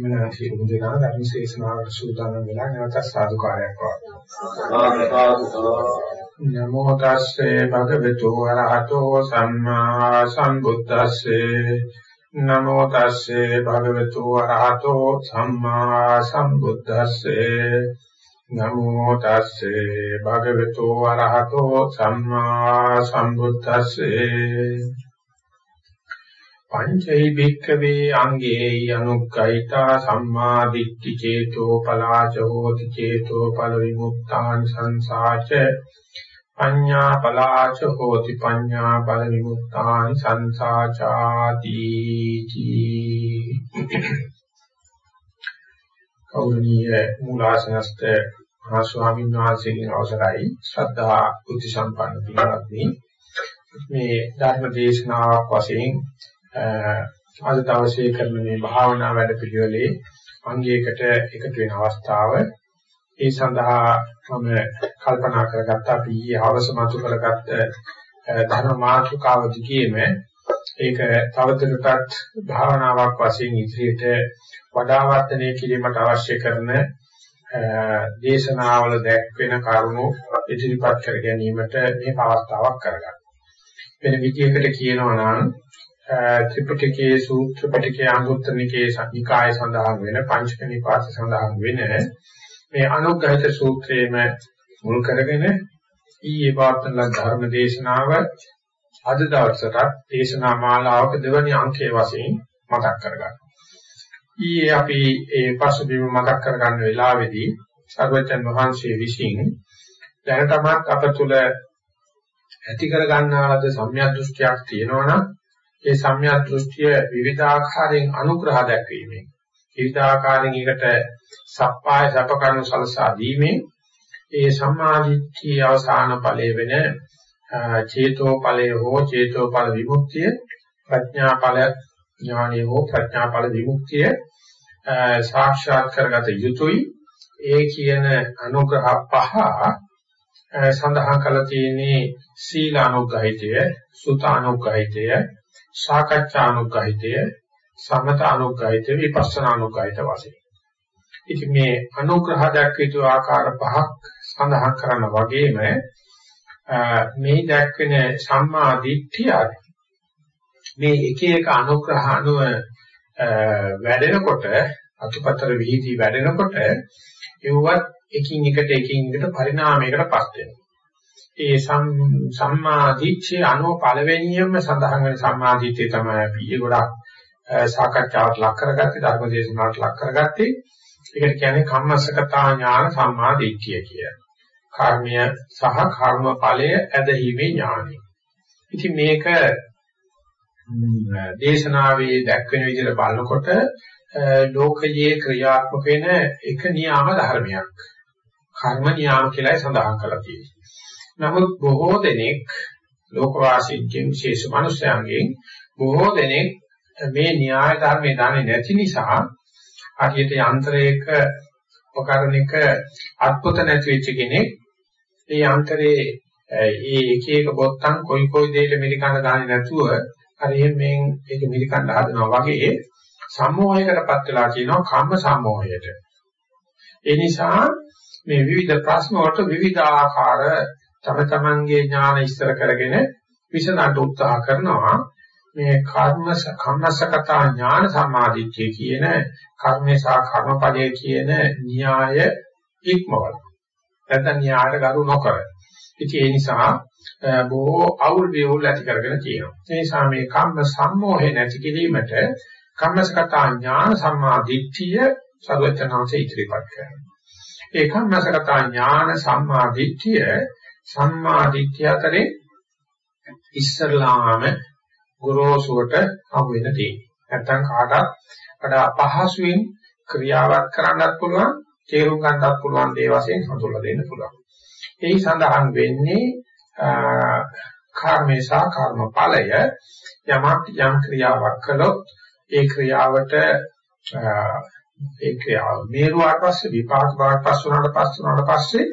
එහෙම සියලුම දෙනා ධර්ම ශේෂනාවට සූදානම් වෙලා නැවත සාදුකාරයක් වඩනවා. නමෝ තස්සේ භගවතු වරහතෝ සම්මා සම්බුද්දස්සේ නමෝ තස්සේ භගවතු වරහතෝ සම්මා සම්බුද්දස්සේ නමෝ තස්සේ භගවතු වරහතෝ සම්මා සම්බුද්දස්සේ පංචෛ භික්ඛවේ අංගේ අනුක්ඛයිතා සම්මා දිට්ඨි චේතෝ පලාච හෝති චේතෝ පල විමුක්තාන් සංසාච පඤ්ඤා පලාච හෝති පඤ්ඤා පල විමුක්තාන් සංසාචාති කෞරණීය මූලාසනස්ත මහා ස්වාමීන් වහන්සේගෙන් අවසරයි. ශ්‍රද්ධා බුද්ධ සම්පන්න පින්වත්නි. මේ ධර්ම දේශනාවක් වශයෙන් අද දවසේ කරන මේ භාවනා වැඩපිළිවෙලේ අංගයකට එකතු වෙන අවස්ථාව ඒ සඳහා මම කල්පනා කරගත්ත අපි ඊයේ හවස මතු කරගත්ත ධර්ම මාතෘකාව දිගේම ඒක තවදුරටත් භාවනාවක් වශයෙන් ඉදිරියට වඩා වර්ධනය කිරීමට අවශ්‍ය කරන දේශනාවල දැක්වෙන කරුණු ඉදිරිපත් කර ගැනීමට මේ අවස්ථාවක් කරගන්න. වෙන විදිහකට කියනවා නම් ත්‍රිපිටකයේ සූත්‍ර පිටකයේ අංගුත්තර නිකේ සංනිකාය සඳහන් වෙන පංචක නිපාත සඳහන් වෙන මේ අනුග්‍රහිත සූත්‍රයේම මුල් කරගෙන ඊයේ වාර්තන ධර්ම දේශනාව අද දවසට දේශනා මාලාවක දෙවැනි අංකයේ වශයෙන් මතක් කරගන්න. ඊයේ අපි ඒ පසුබිම මතක් කරගන්න වෙලාවේදී සර්වජන් වහන්සේ විසින් දැනටමත් අප තුළ ඇති කර ගන්නාලද සම්‍යක් දෘෂ්ටියක් තියෙනවනම් ඒ සම්‍යක් දෘෂ්ටිය විවිධාකාරයෙන් අනුග්‍රහ දැක්වීමෙන් විවිධාකාරයෙන් ඒකට සප්පාය සපකරණු සලසා දීමෙන් ඒ සම්මාදිට්ඨිය අවසාන ඵලයේ වෙන චේතෝ ඵලය හෝ චේතෝ ඵල විමුක්තිය ප්‍රඥා ඵල ඥානිය හෝ ප්‍රඥා ඵල විමුක්තිය සාක්ෂාත් කරගත යුතුයි. ඒ කියන අනුග්‍රහ පහ සඳහන් කළ තියෙන්නේ සීල අනුග්‍රහිතය සුත අනුග්‍රහිතය සාකච්ඡා අනුග්‍රහිතය සමත අනුග්‍රහිතය විපස්සනා අනුග්‍රහිත වශයෙන් ඉතින් මේ අනුග්‍රහ දක්විතු ආකාර පහක් සඳහන් කරන වගේම මේ දක්වන සම්මා දිට්ඨිය මේ එක එක අනුග්‍රහ අනුව වැඩෙනකොට අතුපතර විහිදී වැඩෙනකොට ඒවත් එකින් එකට එකින් එකට පරිණාමයකටපත් වෙනවා. ඒ සම්මාදිච්චේ අනෝ පළවෙනියම සඳහන් වෙන සම්මාදිච්චේ තමයි අපි ගොඩක් සාකච්ඡාවට ලක් කරගත්තේ ධර්මදේශනාවට ලක් කරගත්තේ. ඒකට කියන්නේ කම්මස්සකතා ඥාන සම්මාදිච්චය කියලා. කර්මය සහ කර්ම ඵලය ඇදහිීමේ ඥානයි. ඉතින් මේක දේශනාවේ දැක්වෙන විදිහට බලනකොට ලෝකයේ ක්‍රියාත්මක වෙන එක නියාම ධර්මයක්. කර්ම නියාම කියලායි සඳහන් කරලා තියෙන්නේ. නමුත් බොහෝ දෙනෙක් ලෝකවාසීන්ගෙන් විශේෂ මනුෂ්‍යයන්ගෙන් බොහෝ දෙනෙක් මේ න්‍යාය ධර්මයේ දන්නේ නැති නිසා හරියට යන්ත්‍රයක උපකරණයක අත්පොත නැති වෙච්ච කෙනෙක් ඒ යන්ත්‍රයේ ඒ එක එක බොත්තම් කොයි කොයි දෙයක මිලිකන දාන්නේ නැතුව හරියට මේ ඒක මිලිකන්න හදනවා වගේ සම්මෝහයකටපත් වෙලා කියනවා කම්ම සම්මෝහයට. ඒ නිසා මේ විවිධ ප්‍රශ්න වලට විවිධ ආකාර තම තමන්ගේ ඥාන ඉස්තර කරගෙන විසඳන්න උත්සාහ කරනවා. මේ කර්ම කම්මසකතා ඥාන සම්මාදිට්ඨිය කියන කර්මේ සහ කර්මපදයේ කියන න්‍යාය ඉක්මවල නැත්නම් න්‍යායට ගරු නොකර. ඉතින් ඒ නිසා බොහෝ අවුල් විවුල් ඇති කරගෙන තියෙනවා. ඒ නිසා මේ කම්ම සම්මෝහය නැති කිරීමට කම්මසකතා ඥාන සම්මාදිට්ඨිය සර්වචනාංශය ඉදිරිපත් කරනවා. ඒ කම්මසකතා ඥාන සම්මාදිට්ඨිය සම්මාදිට්ඨිය අතරේ ඉස්සරලාම ගොරෝසුවට හමු වෙන දේ. නැත්තම් කාටත් වඩා අපහසුයෙන් ක්‍රියාවක් කරන්නත් පුළුවන් තේරුම් ගන්නත් පුළුවන් දේ වශයෙන් හඳුල්ලා දෙන්න පුළුවන්. එහි සඳහන් වෙන්නේ කර්මේසා කර්මඵලය යමක් යම් ක්‍රියාවක් කළොත් ඒ ක්‍රියාවට ඒ ක්‍රියාව මේරුවාට පස්සේ විපාක බවට පස් වුණාට පස් වුණාට පස්සේ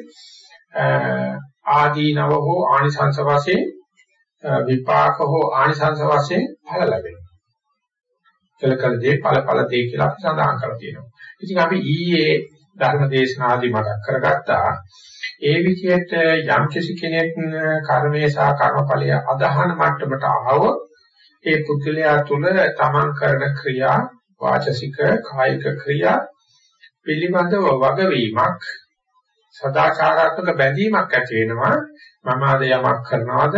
ආදීනව හෝ ආනිසංස වශයෙන් විපාක හෝ ආනිසංස වශයෙන් ඵල ලැබෙනවා. කලකල දේ ඵල ඵල දේ කියලා අපි සඳහන් කරලා තියෙනවා. ඉතින් අපි ඊයේ ධර්ම දේශනාදී මතක් කරගත්තා. ඒ විදිහට යම් කිසි කෙනෙක් කර්මයේ සහ කර්මඵලය අදහන මට්ටමට ආවොත් ඒ පුද්ගලයා තුළ තමන් කරන ක්‍රියා වාචසික කායික ක්‍රියා පිළිබඳව වගවීමක් සදාචාරාත්මක බැඳීමක් ඇති වෙනවා. මම අද යමක් කරනවද?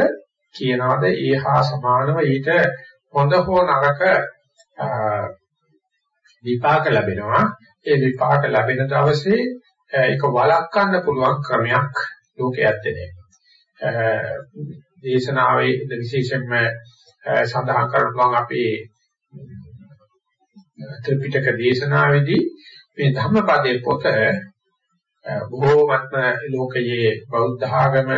කියනවද? ඒ හා සමානව ඊට හොඳ හෝ නරක විපාක ලැබෙනවා. ඒ විපාක ලැබෙන දවසේ ඒක වළක්වන්න පුළුවන් ක්‍රමයක් ලෝකයේ ඇත්තේ දේශනාවේ විශේෂයෙන්ම සඳහන් කරනවා අපේ ත්‍රිපිටක දේශනාවේදී මේ ධම්මපදයේ පොත බොහෝමත්ම ලෝකයේ බෞද්ධ ආගම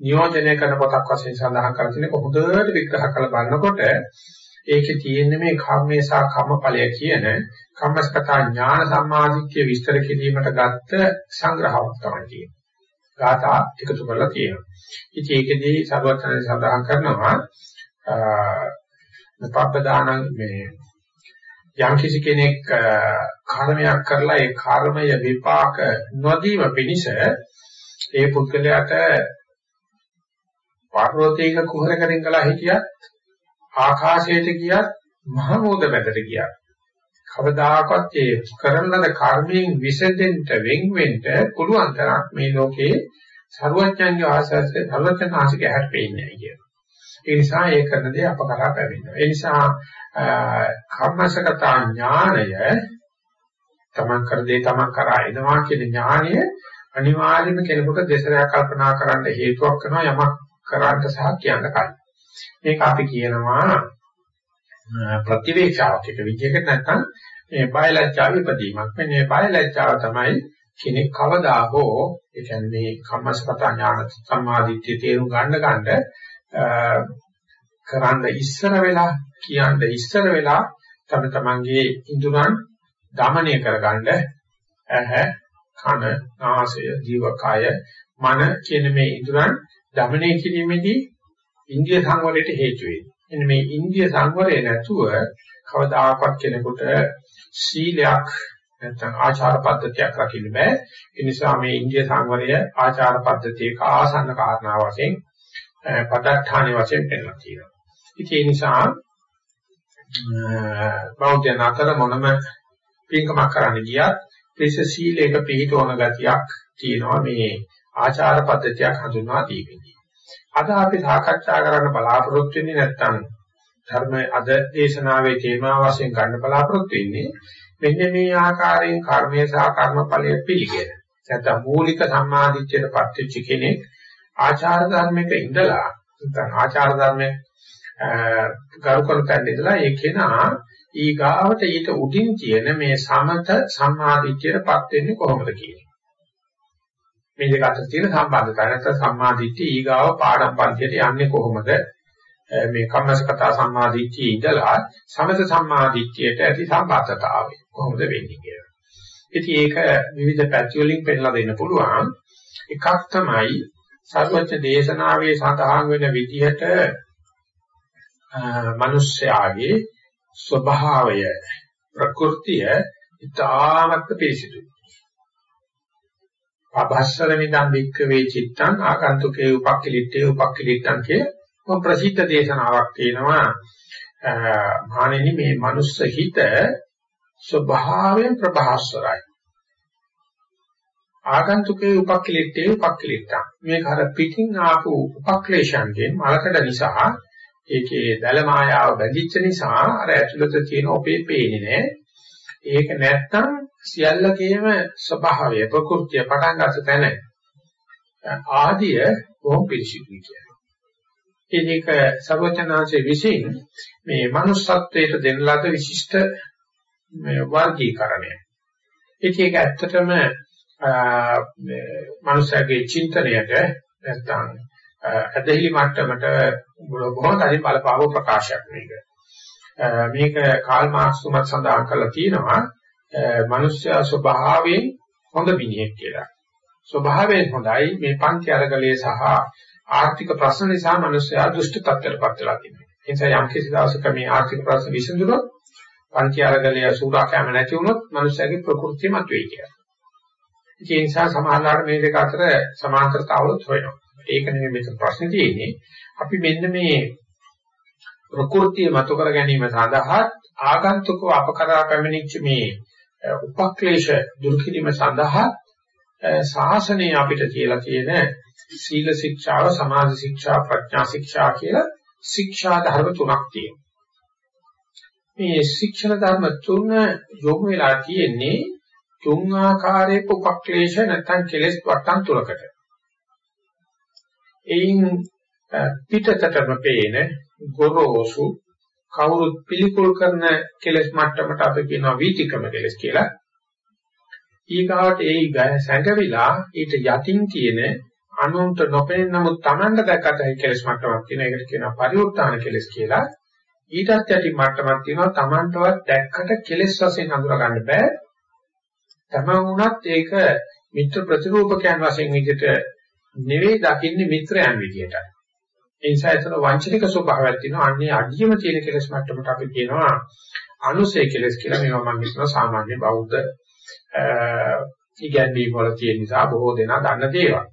නියෝජනය කරන පොතක් වශයෙන් සඳහන් කර තියෙනක හොඳට විග්‍රහ කරලා බලනකොට ඒකේ තියෙන්නේ මේ කම්මේ සහ කම්මඵලය කියන කම්මස්කතා ඥාන සම්මාදිට්ඨිය විස්තර කිරීමට ගත්ත සංග්‍රහයක් තමයි තියෙන්නේ. ගාථා එකතු කරලා තියෙනවා. ඉතින් ඒකෙදී සර්වඥයන් සඳහන් කරනවා නපබ්බදානං මේ යම්කිසි කෙනෙක් කර්මයක් කරලා ඒ කර්මය විපාක නොදීම පිණිස ඒ පුද්ගලයාට පර්වතයක කුහරකරෙන් කළා හිටියත් ආකාශයට ගියත් මහමෝද වැදට ගියත් කවදාකවත් ඒ කරන ලද කර්මයෙන් විසඳෙන්න වෙන් වෙන්න පුළුවන් තරක් මේ ලෝකේ ਸਰවඥාන්ගේ ආශාසය ਸਰවඥාන්සික හැප්පෙන්නේ නැහැ කියන. ඒ නිසා ඒ කරන දේ අපකරා පැමිණෙනවා. ඒ නිසා කර්මසගත ඥානය තමන් කර දේ තමන් කරා එනවා කියන ඥානය අනිවාර්යයෙන්ම කෙනෙකුට දෙසරයක් කල්පනා කරන්න හේතුවක් වෙනවා යමක් කරාට සහ කියන්න කලින්. මේක අපි කියනවා ප්‍රතිවේක්ෂාවක් එක විදිහකට නැත්නම් මේ බයලජ්ජා විපදීමක්. මේ බයලජ්ජාව තමයි කෙනෙක් කවදා හෝ ඒ කියන්නේ මේ කම්මසගත ඥාන සම්මාදිට්ඨිය තේරුම් ගන්න ගන්න කරන්න ඉස්සර වෙලා කියන්න ඉස්සර වෙලා තම තමන්ගේ ඉඳුරන් দমনය කරගන්න ඇහ කන නාසය ජීවකය මන කියන මේ ඉඳුරන් দমনය කිරීමේදී ඉන්දිය සංවරයට හේතු වෙන්නේ. මේ ඉන්දිය සංවරය නැතුව කවදාකවත් කෙනෙකුට සීලයක් නැත්නම් ආචාර පද්ධතියක් රකින්න බෑ. ඒ නිසා මේ ඉන්දිය සංවරය ආචාර පද්ධතියක ආසන්න කාරණා වශයෙන් පදත්තාන වශයෙන් පෙන්වලා තියෙනවා. ඉතින් ඒ නිසා බෞද්ධයන් අතර මොනම පින්කමක් කරන්න ගියත් ත්‍රිස සීලයක පිළිතෝන ගතියක් තියෙනවා මේ ආචාර පද්ධතියක් හඳුන්වා දීමේදී. අද අපි සාකච්ඡා කරන්න බලාපොරොත්තු වෙන්නේ නැත්නම් ධර්මයේ අද දේශනාවේ තේමා වශයෙන් ගන්න බලාපොරොත්තු වෙන්නේ මෙන්න මේ ආකාරයෙන් කර්මය සහ කර්මඵලය පිළිගෙන. නැත්නම් මූලික සම්මාදිච්චයට පත්වෙච්ච කෙනෙක් ආචාර ධර්මයක ඉඳලා නැත්නම් ආචාර ධර්මයේ ගරු කරතැන් ඉඳලා ඒ කෙනා ඊගාවට ඊට උඩින් තියෙන මේ සමත සම්මාදිට්ඨියටපත් වෙන්නේ කොහොමද කියන්නේ. මේ දෙක අතර තියෙන සම්බන්ධතාවය නැත්නම් සම්මාදිට්ඨිය ඊගාව පාඩම් පන්තියට යන්නේ කොහොමද? මේ කම්මසකතා සම්මාදිට්ඨිය ඉඳලා සමත සම්මාදිට්ඨියට ඇති සම්බන්ධතාවය කොහොමද වෙන්නේ කියලා. ඉතින් ඒක විවිධ පැති වලින් පෙන්නලා දෙන්න පුළුවන්. එකක් තමයි සර්වච්ඡ දේශනාවේ සඳහන් වෙන විදිහට මිනිස්යාගේ ස්වභාවය ප්‍රകൃතිය ඉතාමත් පිරිසිදුයි. අභස්සර විදන් වික්කවේ චිත්තං ආකන්තුකේ උපක්ඛලිට්ඨේ උපක්ඛලිට්ඨං කිය ප්‍රසිද්ධ දේශනාවක් තියෙනවා. මහණෙනි මේ මනුස්ස හිත ස්වභාවයෙන් ප්‍රභාස්වරයි. ආගන්තුකේ උපක්ඛලිට්ඨේ උපක්ඛලිට්ඨං මේක අර පිටින් ආපු උපක්ලේශයන්ගෙන් මලකඩ නිසා ඒකේ දල මායාව බැඳිච්ච නිසා අර ඇතුළත තියෙන ඔපේ පේන්නේ නැහැ. ඒක නැත්තම් සියල්ලකේම ස්වභාවය ප්‍රകൃතිය පටන් ගන්න තැන ආදිය බොහොම පිළිසිදුයි කියන්නේ. ඒක සර්වචනාංශයේ විසින් මේ manussත්වයට දෙන ලද විශිෂ්ට මේ වර්ගීකරණය. ඉතින් ඒක ඇත්තටම මනුස්සයාගේ චින්තනයට නැත්තම් ඇදහිලි මට්ටමට බොහොම තනි බලපාව ප්‍රකාශයක් මේක. මේක කාල් මාක්ස් තුමත් සඳහන් කරලා තියෙනවා මනුෂ්‍ය ස්වභාවයෙන් හොඳ මිනිහෙක් කියලා. ස්වභාවයෙන් හොඳයි මේ පන්ති අරගලයේ සහ ආර්ථික ප්‍රශ්න නිසා මනුෂ්‍යයා දුෂ්ට තත්ත්වයටපත් වෙලා තියෙනවා. ඒ නිසා යම් කිසි දවසක මේ ආර්ථික ප්‍රශ්න විසඳුනොත් පන්ති අරගලයේ සූදාකෑම නැති වුණොත් මනුෂ්‍යයාගේ ප්‍රകൃතිය මතුවේ කියලා. ඒ නිසා සමාහලාට මේ දෙක අතර සමාන්තරතාවලුත් හොයනවා. ඒක නෙමෙයි මෙතන ප්‍රශ්නේ තියෙන්නේ. අපි මෙන්න මේ ප්‍රകൃතිය මතු කර ගැනීම සඳහා ආගන්තුකව අපකරා පැමිණිච්ච මේ උපක්ලේශ දුරු කිරීම සඳහා ශාසනය අපිට කියලා තියෙන සීල ශික්ෂාව, සමාධි ශික්ෂා, ප්‍රඥා ශික්ෂා කියලා ශික්ෂා ධර්ම තුනක් තියෙනවා. මේ ශික්ෂණ ධර්ම තුන යොමු වෙලා තියෙන්නේ තුන් ආකාරයක උපක්ලේශ නැත්නම් කෙලෙස් වටන් තුනකට. එයින් පිටතටම පේන ගොරෝසු කවුරුත් පිළිකුල් කරන කෙලෙස් මට්ටමට අපි කියනවා වීතිකම කෙලෙස් කියලා. ඊගාවට ඒ සැඟවිලා ඊට යටින් තියෙන අනුන්ට නොපෙනෙන නමුත් Tamanda දැක්කට ඒ කෙලෙස් මට්ටමක් තියෙන එකට කියනවා පරිවෘත්තාන කෙලෙස් කියලා. ඊටත් යටි මට්ටමක් තියෙනවා Tamanටවත් දැක්කට කෙලෙස් වශයෙන් හඳුනා ගන්න බෑ. තමන් වුණත් ඒක මිත්‍ර ප්‍රතිරූපකයන් වශයෙන් විදිහට නෙවෙයි දකින්නේ මිත්‍රයන් විදිහට. ඒ නිසා ඒතන වංචනික ස්වභාවයක් තියෙනවා. අන්නේ අඩියම තියෙන කෙලෙස් මට්ටමට අපි කියනවා අනුසය කෙලෙස් කියලා. මේවා මම කියනවා සාමාන්‍ය බෞද්ධ ඉගැන්වීම් වල තියෙන නිසා බොහෝ දෙනා දන්න දේවල්.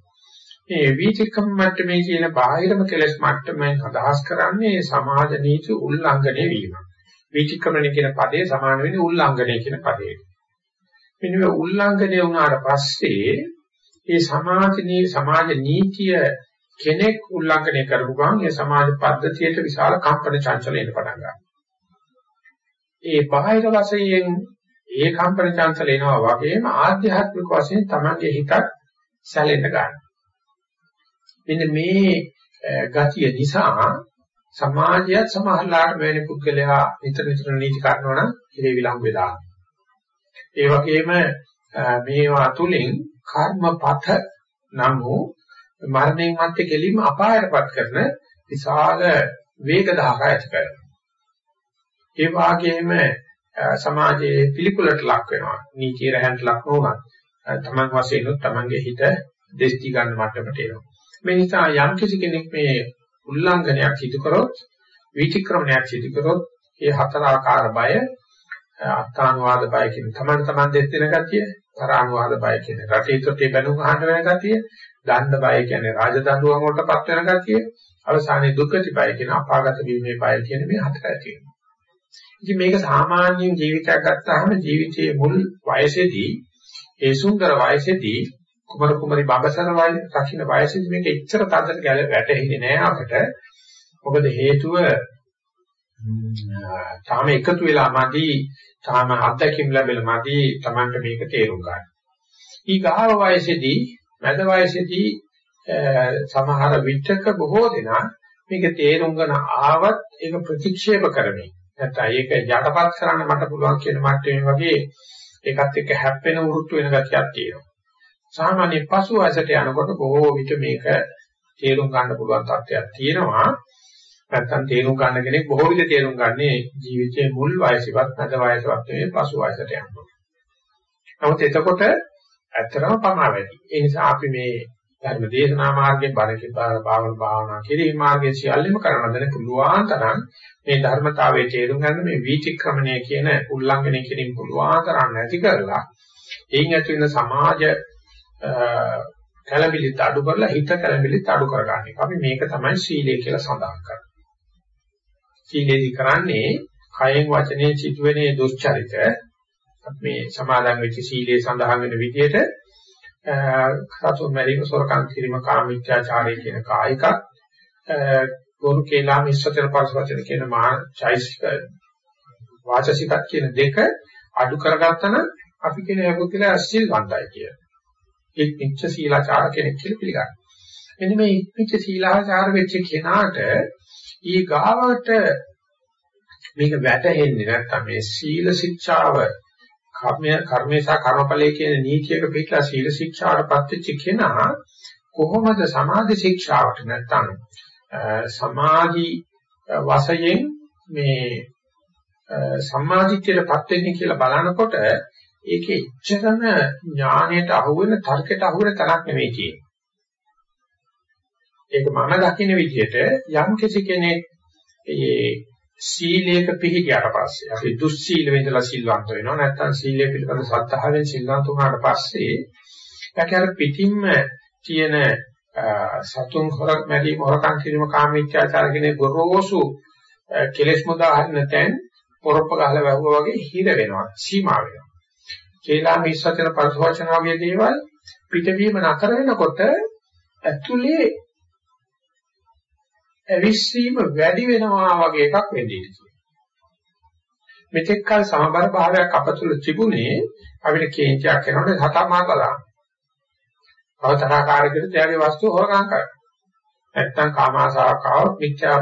මේ වීතික්කම මට්ටමේ කියන බාහිරම කෙලෙස් මට්ටමෙන් අදහස් කරන්නේ සමාජ නීති උල්ලංඝනය වීම. වීතික්කමන කියන පදේ සමාන වෙන්නේ උල්ලංඝනය කියන පදේට. මෙන්න මේ උල්ලංඝනය වුණාට පස්සේ ඒ සමාජනීය සමාජ නීතිය කෙනෙක් උල්ලංඝනය කරපු ගමන් ඒ සමාජ පද්ධතියට විශාල කම්පන චංචල එන්න පටන් ගන්නවා. ඒ බාහිර වශයෙන් ඒ කම්පන චංචල එනවා වගේම ආධ්‍යාත්මික වශයෙන් තමන්ගේ හිතත් සැලෙන්න ගන්නවා. මෙන්න මේ ගතිය නිසා සමාජයත් සමහරලාට වෙන පුද්ගලයා නිතර නිතර නීති කරනවා නම් ඉරේ විලංගු වෙලා. ඒ වගේම මේවා තුලින් කර්මපත නම් වූ මරණයෙන් මත්තේ කෙලින්ම අපායටපත් කරන විශාල වේග ධාරා ඇති කරනවා. ඒ වාගේම සමාජයේ පිළිකුලට ලක් වෙනවා. නීතිය රැහන්ට ලක් නොවන තමන් වශයෙන් උත් තමන්ගේ හිත දෙස්ති ගන්න මට්ටමට එනවා. මේ නිසා යම් කිසි කෙනෙක් මේ උල්ලංඝනයක් සිදු කරොත් විචක්‍රමණයක් සිදු කරොත් ඒ හතර ආකාර බය අත්තානුවාද බය කියන තමන් තමන් දෙස් දෙන ගතිය, තරානුවාද බය කියන රටේ තොටේ බැනුම් අහන්න වෙන ගතිය, දණ්ඩ බය කියන්නේ රාජදඬුවම් වලටපත් වෙන ගතිය, අවසානයේ දුක්ඛති බය කියන අපාගත වීමේ බය කියන මේ හතර ඇති වෙනවා. ඉතින් මේක සාමාන්‍යයෙන් ජීවිතයක් ගත්තාම ජීවිතයේ මුල් වයසේදී ඒ සුන්දර වයසේදී කුමර කුමරි බබසර වය රකින්න වයසේදී මේක එච්චර තදට ගැල වැටෙන්නේ නෑ අපිට. මොකද හේතුව තාම එකතු වෙලා මදි තාම අත්දැකීම් ලැබෙලා මදි Tamanට මේක තේරුම් ගන්න. ඊගාව වයසේදී මැද වයසේදී සමහර විචක බොහෝ දෙනා මේක තේරුම් ගන්න ආවත් ඒක ප්‍රතික්ෂේප කරමින් නැත්නම් ඒක යටපත් කරන්න මට පුළුවන් කියන මට්ටමේ වගේ ඒකත් එක්ක හැප්පෙන වෘත්තු වෙන ගතියක් තියෙනවා. සාමාන්‍ය පසු වයසට යනකොට බොහෝ විට මේක තේරුම් ගන්න පුළුවන් තත්ත්වයක් තියෙනවා. නැත්නම් තේරුම් ගන්න කෙනෙක් බොහෝ විට තේරුම් ගන්නේ ජීවිතයේ මුල් වයසේවත් නැද වයසවත් නෙවෙයි පසු වයසට යනකොට. නමුත් එතකොට ඇත්තටම පමා වැඩි. ඒ නිසා අපි මේ ධර්ම දේශනා මාර්ගයෙන් බණකින් භාවන භාවනා කිරීම මාර්ගයේ සියල්ලම කරන්න දෙන පුළුවන් තරම් මේ ධර්මතාවයේ තේරුම් ගන්න මේ වීතික්‍රමණය කියන උල්ලංඝනය කිරීම පුළුවන් තරම් නැති කරලා එයින් ඇති වෙන සමාජ කලබිලිත අඩු කරලා හිත කලබිලිත අඩු කරගන්න එක. අපි මේක තමයි සීලය කියලා සඳහන් කරන්නේ. සීලේදී කරන්නේ කයෙන් වචනේ සිදුවෙන දුස්චරිත මේ සමාදන් වෙච්ච සීලේ සඳහන් වෙන විදිහට සතුන් මැරීම සොරකම් කිරීම කාමීත්‍යාචාරය කියන කායික ගොරු කේලා මිස්සතර පරිසවචන කියන මහා චෛසික වාචසිකත් කියන දෙක අඩු කරගත්තම අපි කියන යකුතිලා සිල්වන්තයි කිය. ඒ පිච්ච සීලාචාර කෙනෙක් කියලා පිළිගන්නවා. එනි මේ පිච්ච සීලාචාර වෙච්ච කෙනාට ඊ ගාවට මේක වැටහෙන්නේ නැත්තම් මේ සීල ශික්ෂාව කර්මය කර්මේසා කර්මඵලයේ කියන නීතියක පිටලා සීල ශික්ෂාවට පත්වෙච්ච කෙනා කොහොමද සමාධි ශික්ෂාවට නැත්තම් සමාධි වශයෙන් මේ සම්මාදිට්ඨියටපත් වෙන්නේ කියලා බලනකොට ඒකේ ඉච්ඡතන ඥාණයට අහුවෙන තර්කයට අහුවෙන තරක් නෙවෙයි තියෙන්නේ. ඒක මම දකින්න විදිහට යම් කෙනෙක් ඒ සීලයක පිළිගියාට පස්සේ අපි දුස්සීල වෙඳලා සිල්වන්ත වෙනවා නැත්නම් සීලය පිළිබඳ සත්‍තාවෙන් සිල්වන්ත වුණාට පස්සේ ඒක අර පිටින්ම තියෙන සතුන් හොරක් මැදි හොරකම් කිරීම කාමීච්ඡාචාර කියන ගොරෝසු කෙලෙස් මුදාහරින තැන් පොරොප්ප ගහලා වැහුවා වගේ හිර වෙනවා සීමා වෙනවා. කේලා මිස්සතර පරිසවචන වගේ දේවල් පිටවීම නතර වෙනකොට ඇතුලේ ඇවිස්සීම වැඩි වෙනවා වගේ එකක් වෙන්නේ ඉතියි. මෙතෙක් කල සමබර භාවයක් අපතුල තිබුණේ අපිට කේන්තියක් කරනකොට හතමා බලන්න. අවතරාකාරයකට තියාගේ වස්තුව හොරගම් කරනවා. නැත්තම් කාමාසාවක් ආවොත් මිත්‍යා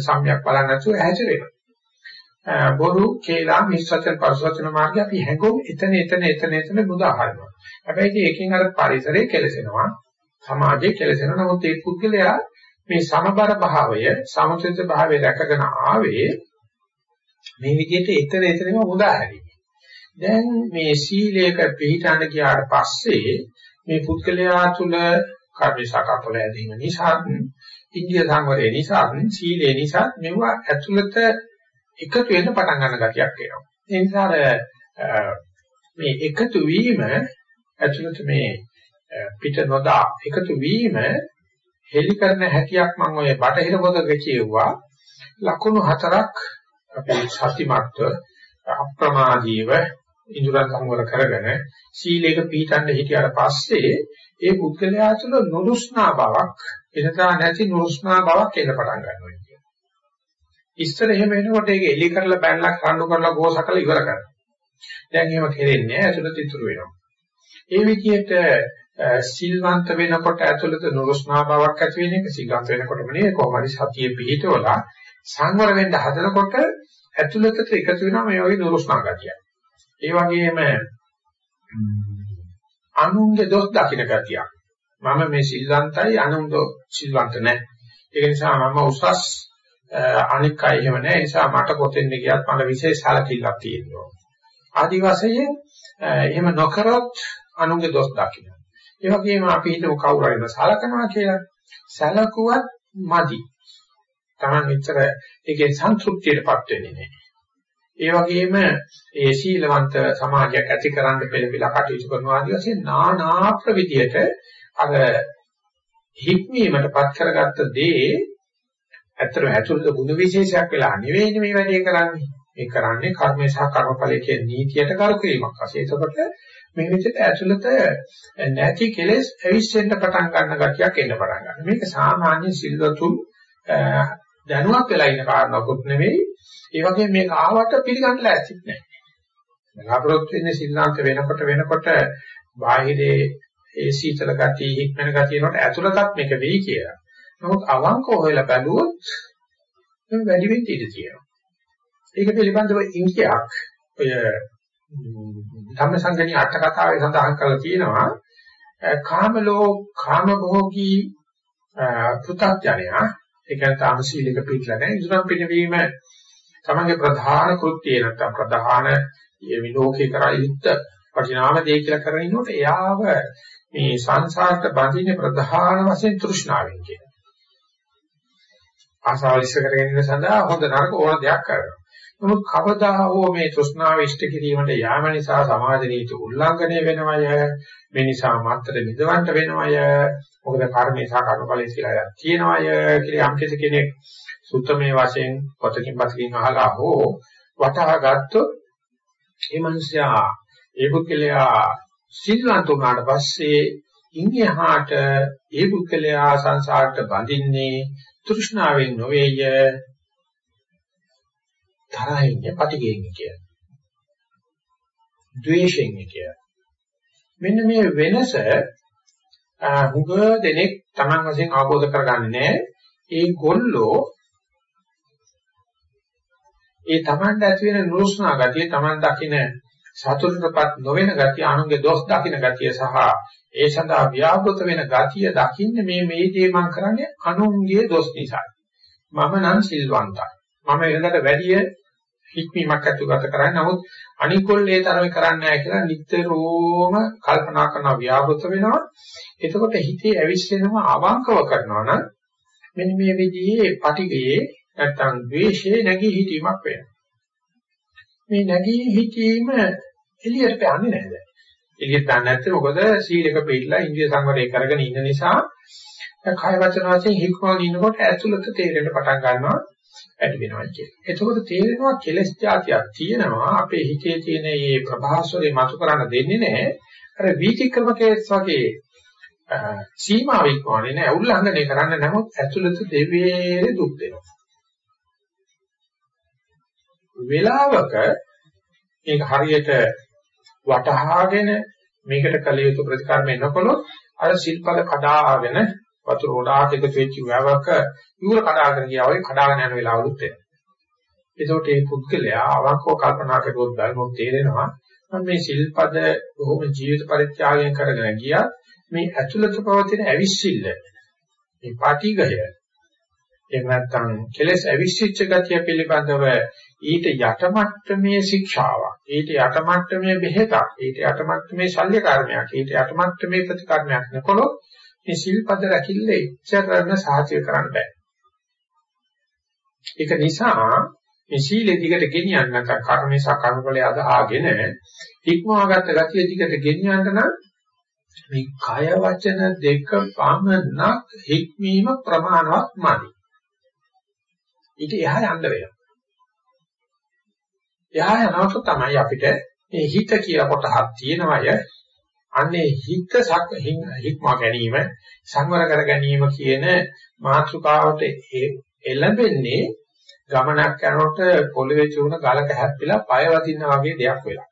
සම්‍යක් බලන්න නැතුව හැසිරෙනවා. බොරු කේලා මිස්සචන පරිසවචන මාර්ගය අපි හැඟුම් එතන එතන එතන එතන මුදා හරිනවා. හැබැයි ඒකෙන් අර පරිසරය කෙලසෙනවා. සමාජය කෙලසෙනවා. නමුත් ඒ පුද්ගලයා මේ සමබර භාවය සමතුලිත භාවය රැකගෙන ආවේ මේ විදිහට ඊතර ඊතරම උදාහරණයි. දැන් මේ සීලයක පිළිටාන ගියාට පස්සේ මේ පුද්ගලයා තුළ කර්මසකපල ඇදීම නිසා ඉන්දිය සංවරය නිසා සීලය නිසා මෙවුවා ඇතුළත එකතු වෙන්න පටන් ගන්න ගතියක් එනවා. ඒ නිසා මේ එකතු වීම ඇතුළත මේ පිට නොදා එකතු වීම හෙලි කරන හැටියක් මම ඔය බටහිර පොතක කියුවා ලකුණු හතරක් අපි සතිමත්ව අප්‍රමාදීව ඉඳුරන් සංවර කරගෙන සීලයක පිළිටන්න හිටියාට පස්සේ ඒ පුද්ගලයා තුළ නුරුස්නා බවක් එනදා නැති නුරුස්නා බවක් එන්න පටන් ගන්නවා කියන්නේ. ඉස්සර එහෙම වෙනකොට ඒක එලි කරලා බැලලා කණ්ඩු කරලා ගෝසකලා ඉවර කරනවා. දැන් එහෙම කෙරෙන්නේ නැහැ ඇතුළත ඉතුරු වෙනවා. ඒ විදිහට සිල්වන්ත වෙනකොට ඇතුළත නුරුස්නා බවක් ඇති වෙන එක සිල්වන්ත වෙනකොටම නෙවෙයි කොහොමද සතිය පිහිටවලා සංවර වෙන්න හදනකොට ඇතුළතට එකතු වෙනවා මේ වගේ නුරුස්නා ගතිය. ඒ වගේම අනුන්ගේ දොස් දකින්න ගතිය. මම මේ සිල්වන්තයි අනුන් සිල්වන්ත නැහැ. ඒ නිසා මම උසස් අනික් අය එහෙම නැහැ. ඒ නිසා මට කොතෙන්ද ගියත් මට විශේෂ සැලකිල්ලක් තියෙනවා. ආදි වශයෙන් එහෙම නොකරොත් අනුන්ගේ දොස් දකින්න. ඒ වගේම අපි හිතමු කවුරු හරි සලකනවා කියලා. සලකුවත් මදි. Taman මෙච්චර ඒකේ සන්තුෂ්ටියටපත් වෙන්නේ නැහැ. ඒ වගේම ඒ සීලවන්ත සමාජයක් ඇතිකරන්න පෙළපිලා කටයුතු කරනවා ආදී වශයෙන් নানা ප්‍රවිධියට අර හික්මීමටපත් කරගත්ත දේ ඇත්තට ඇතුළත ගුණ විශේෂයක් වෙලා නෙවෙයි මේ වැඩේ කරන්නේ. මේ කරන්නේ කර්මේ සහ කර්මඵලයේ කියන නීතියට කරු කිරීමක් වශයෙන්. ඒකකොට මේ විදිහට ඇතුළත නැති කෙලෙස් ඇවිස්සෙන්න පටන් ගන්න ගතියක් එන්න පටන් ගන්නවා. මේක සාමාන්‍ය සිල්වතුන් දැනුවත් වෙලා ඉන්න කාරණාවකුත් නෙවෙයි. ඒ වගේම මේක ආවට පිළිගන්න ලෑස්තිත් නැහැ. බලාපොරොත්තු වෙන්නේ සිල්ලාන්ත වෙනකොට වෙනකොට බාහිරේ ඒ සීතල ගතිය, හික්මන ගතිය වලට ඇතුළතත් මේක වෙයි කියලා. නමුත් අවංකව හොයලා බැලුවොත් වැඩි වෙන්න ඉඩ තියෙනවා. ඒක පිළිබඳව ඉංගියක් ඔය ධම්මසංගණී අට කතාවේ සඳහන් කරලා තියෙනවා කාමලෝ කාමභෝගී පුතත්ජනයා ඒ කියන්නේ තාම සීලක පිළිලා නැහැ. ඉදරම් පිනවීම තමගේ ප්‍රධාන කෘත්‍යය නැත්නම් ප්‍රධාන මේ විලෝකේ කරා යුක්ත වටිනාම දේ කියලා කරගෙන ඉන්නකොට එයාව මේ සංසාරට බඳින ප්‍රධාන වශයෙන් තෘෂ්ණාවෙන් කියන ආසාව ඉස්ස කරගෙන ඉන්න සඳහා හොඳ නරක ඕන දෙයක් කරනවා. නමුත් කවදා හෝ මේ තෘෂ්ණාව ඉෂ්ට කිරීමට යාම නිසා සමාජ නීති උල්ලංඝනය වෙනවය. මේ නිසා මාත්‍ර විදවන්ට වෙනවය. මොකද කර්මේ සහ කර්මඵලයේ කියලා තියෙනවය කියලා යම් කෙනෙක් සුත්තමේ වශයෙන් පොතකින් පතකින් අහලා හෝ වටහා ගත්තොත් ඒ මනුස්සයා ඒ පුද්ගලයා සිල්වන්ත වුණාට පස්සේ ඉන්හිහාට ඒ පුද්ගලයා සංසාරට බඳින්නේ තෘෂ්ණාවෙන් නොවේය තරහින් පටිගයෙන් කියන. ද්වේෂයෙන් කියන. මෙන්න මේ වෙනස හුඟ දෙනෙක් Taman වශයෙන් අවබෝධ කරගන්නේ නැහැ. ඒ ගොල්ලෝ ඒ Tamanට ඇති වෙන නුරුස්නා ගතිය Taman දකින සතුටටපත් නොවන ගතිය, අනුන්ගේ දොස් දකින්න ගතිය සහ ඒ සඳහා ව්‍යාපෘත වෙන ගතිය දකින්නේ මේ මේ දේ මම කරන්නේ අනුන්ගේ දොස් නිසායි. මම නම් සිල්වන්තයි. මම වෙනකට වැඩිය හික්මීමක් ඇතුගත කරන්නේ. නමුත් අනිකොල් ඒ තරමේ කරන්නේ නැහැ කියලා නිතරම කල්පනා කරන ව්‍යාපෘත වෙනවා. එතකොට හිතේ ඇවිස්සෙනවා අවංකව කරනවා නම් මෙන්න මේ විදිහේ පටිගයේ නැත්තම් ද්වේෂයේ නැගී හිටීමක් වෙනවා. මේ නැගී හිටීම එළියට පෑන්නේ නැහැ. එළියට දාන්න නැත්නම් මොකද සීලක පිළිලා ඉන්දිය සංවරය කරගෙන ඉන්න නිසා කය වචන වශයෙන් හික්මවගෙන ඉන්නකොට ඇතුළත තේරෙන්න පටන් ගන්නවා ඇති වෙනවා කියන්නේ. එතකොට තේරෙනවා කෙලස් જાතියක් තියෙනවා අපේ හිතේ තියෙන මේ ප්‍රභාස්වරේ මතු කරන්න දෙන්නේ නැහැ. අර වීතික්‍රම කේස් වගේ සීමාව ඉක්මවන්නේ නැහැ. උල්ලංඝනය කරන්න නමුත් ඇතුළත දෙවියනේ දුක් දෙනවා. වෙලාවක මේක හරියට වටහාගෙන මේකට කළ යුතු ප්‍රතිකර්ම එනකොලොත් අර සිල්පද කඩාගෙන වතුර ගොඩාක් එකතු වෙච්ච වැවක යූර කඩාගෙන ගියා වගේ කඩාගෙන යන වෙලාවලුත් එනවා. ඒකට මේ පුද්ගලයා අවංකව කල්පනා කරුවොත් බලමු තේරෙනවා මම මේ සිල්පද බොහොම ජීවිත පරිත්‍යාගයෙන් කරගෙන ගියා මේ ඇතුළත පවතින ඇවිස්සිල්ල මේ පාටිගය එහෙම නැත්නම් කෙලස් ඇවිස්සිච්ච ගතිය පිළිබඳව ඊට යටමට්ටමේ ශික්ෂාවක් ඊට යටමට්ටමේ බෙහෙතක් ඊට යටමට්ටමේ ශල්‍ය කර්මයක් ඊට යටමට්ටමේ ප්‍රතිකර්මයක් නකොලොත් මේ සිල්පද රැකිල්ල ඉච්ඡරණ සාධ්‍ය කරන්න බෑ. ඒක නිසා මේ සීලෙ දිගට ගෙනියන්න නැත්නම් කර්මේශා කර්මඵලයේ අදහාගෙන ඉක්මවාගත්ත ගතිය දිගට ගෙනියන්න නම් මේ කය වචන දෙක පමණක් හික්මීම ප්‍රමාණවත් මදි. ඊට එහා යන්න වෙනවා. එහා යනකොට තමයි අපිට මේ හිත කියලා කොටහක් තියෙනවය අන්නේ හිත හික්මා ගැනීම සංවර කර ගැනීම කියන මාතෘකාවට එළඹෙන්නේ ගමනක් යනකොට පොළවේ චුණ ගලක හැප්පිලා පය වදින්න වගේ දෙයක් වෙලා.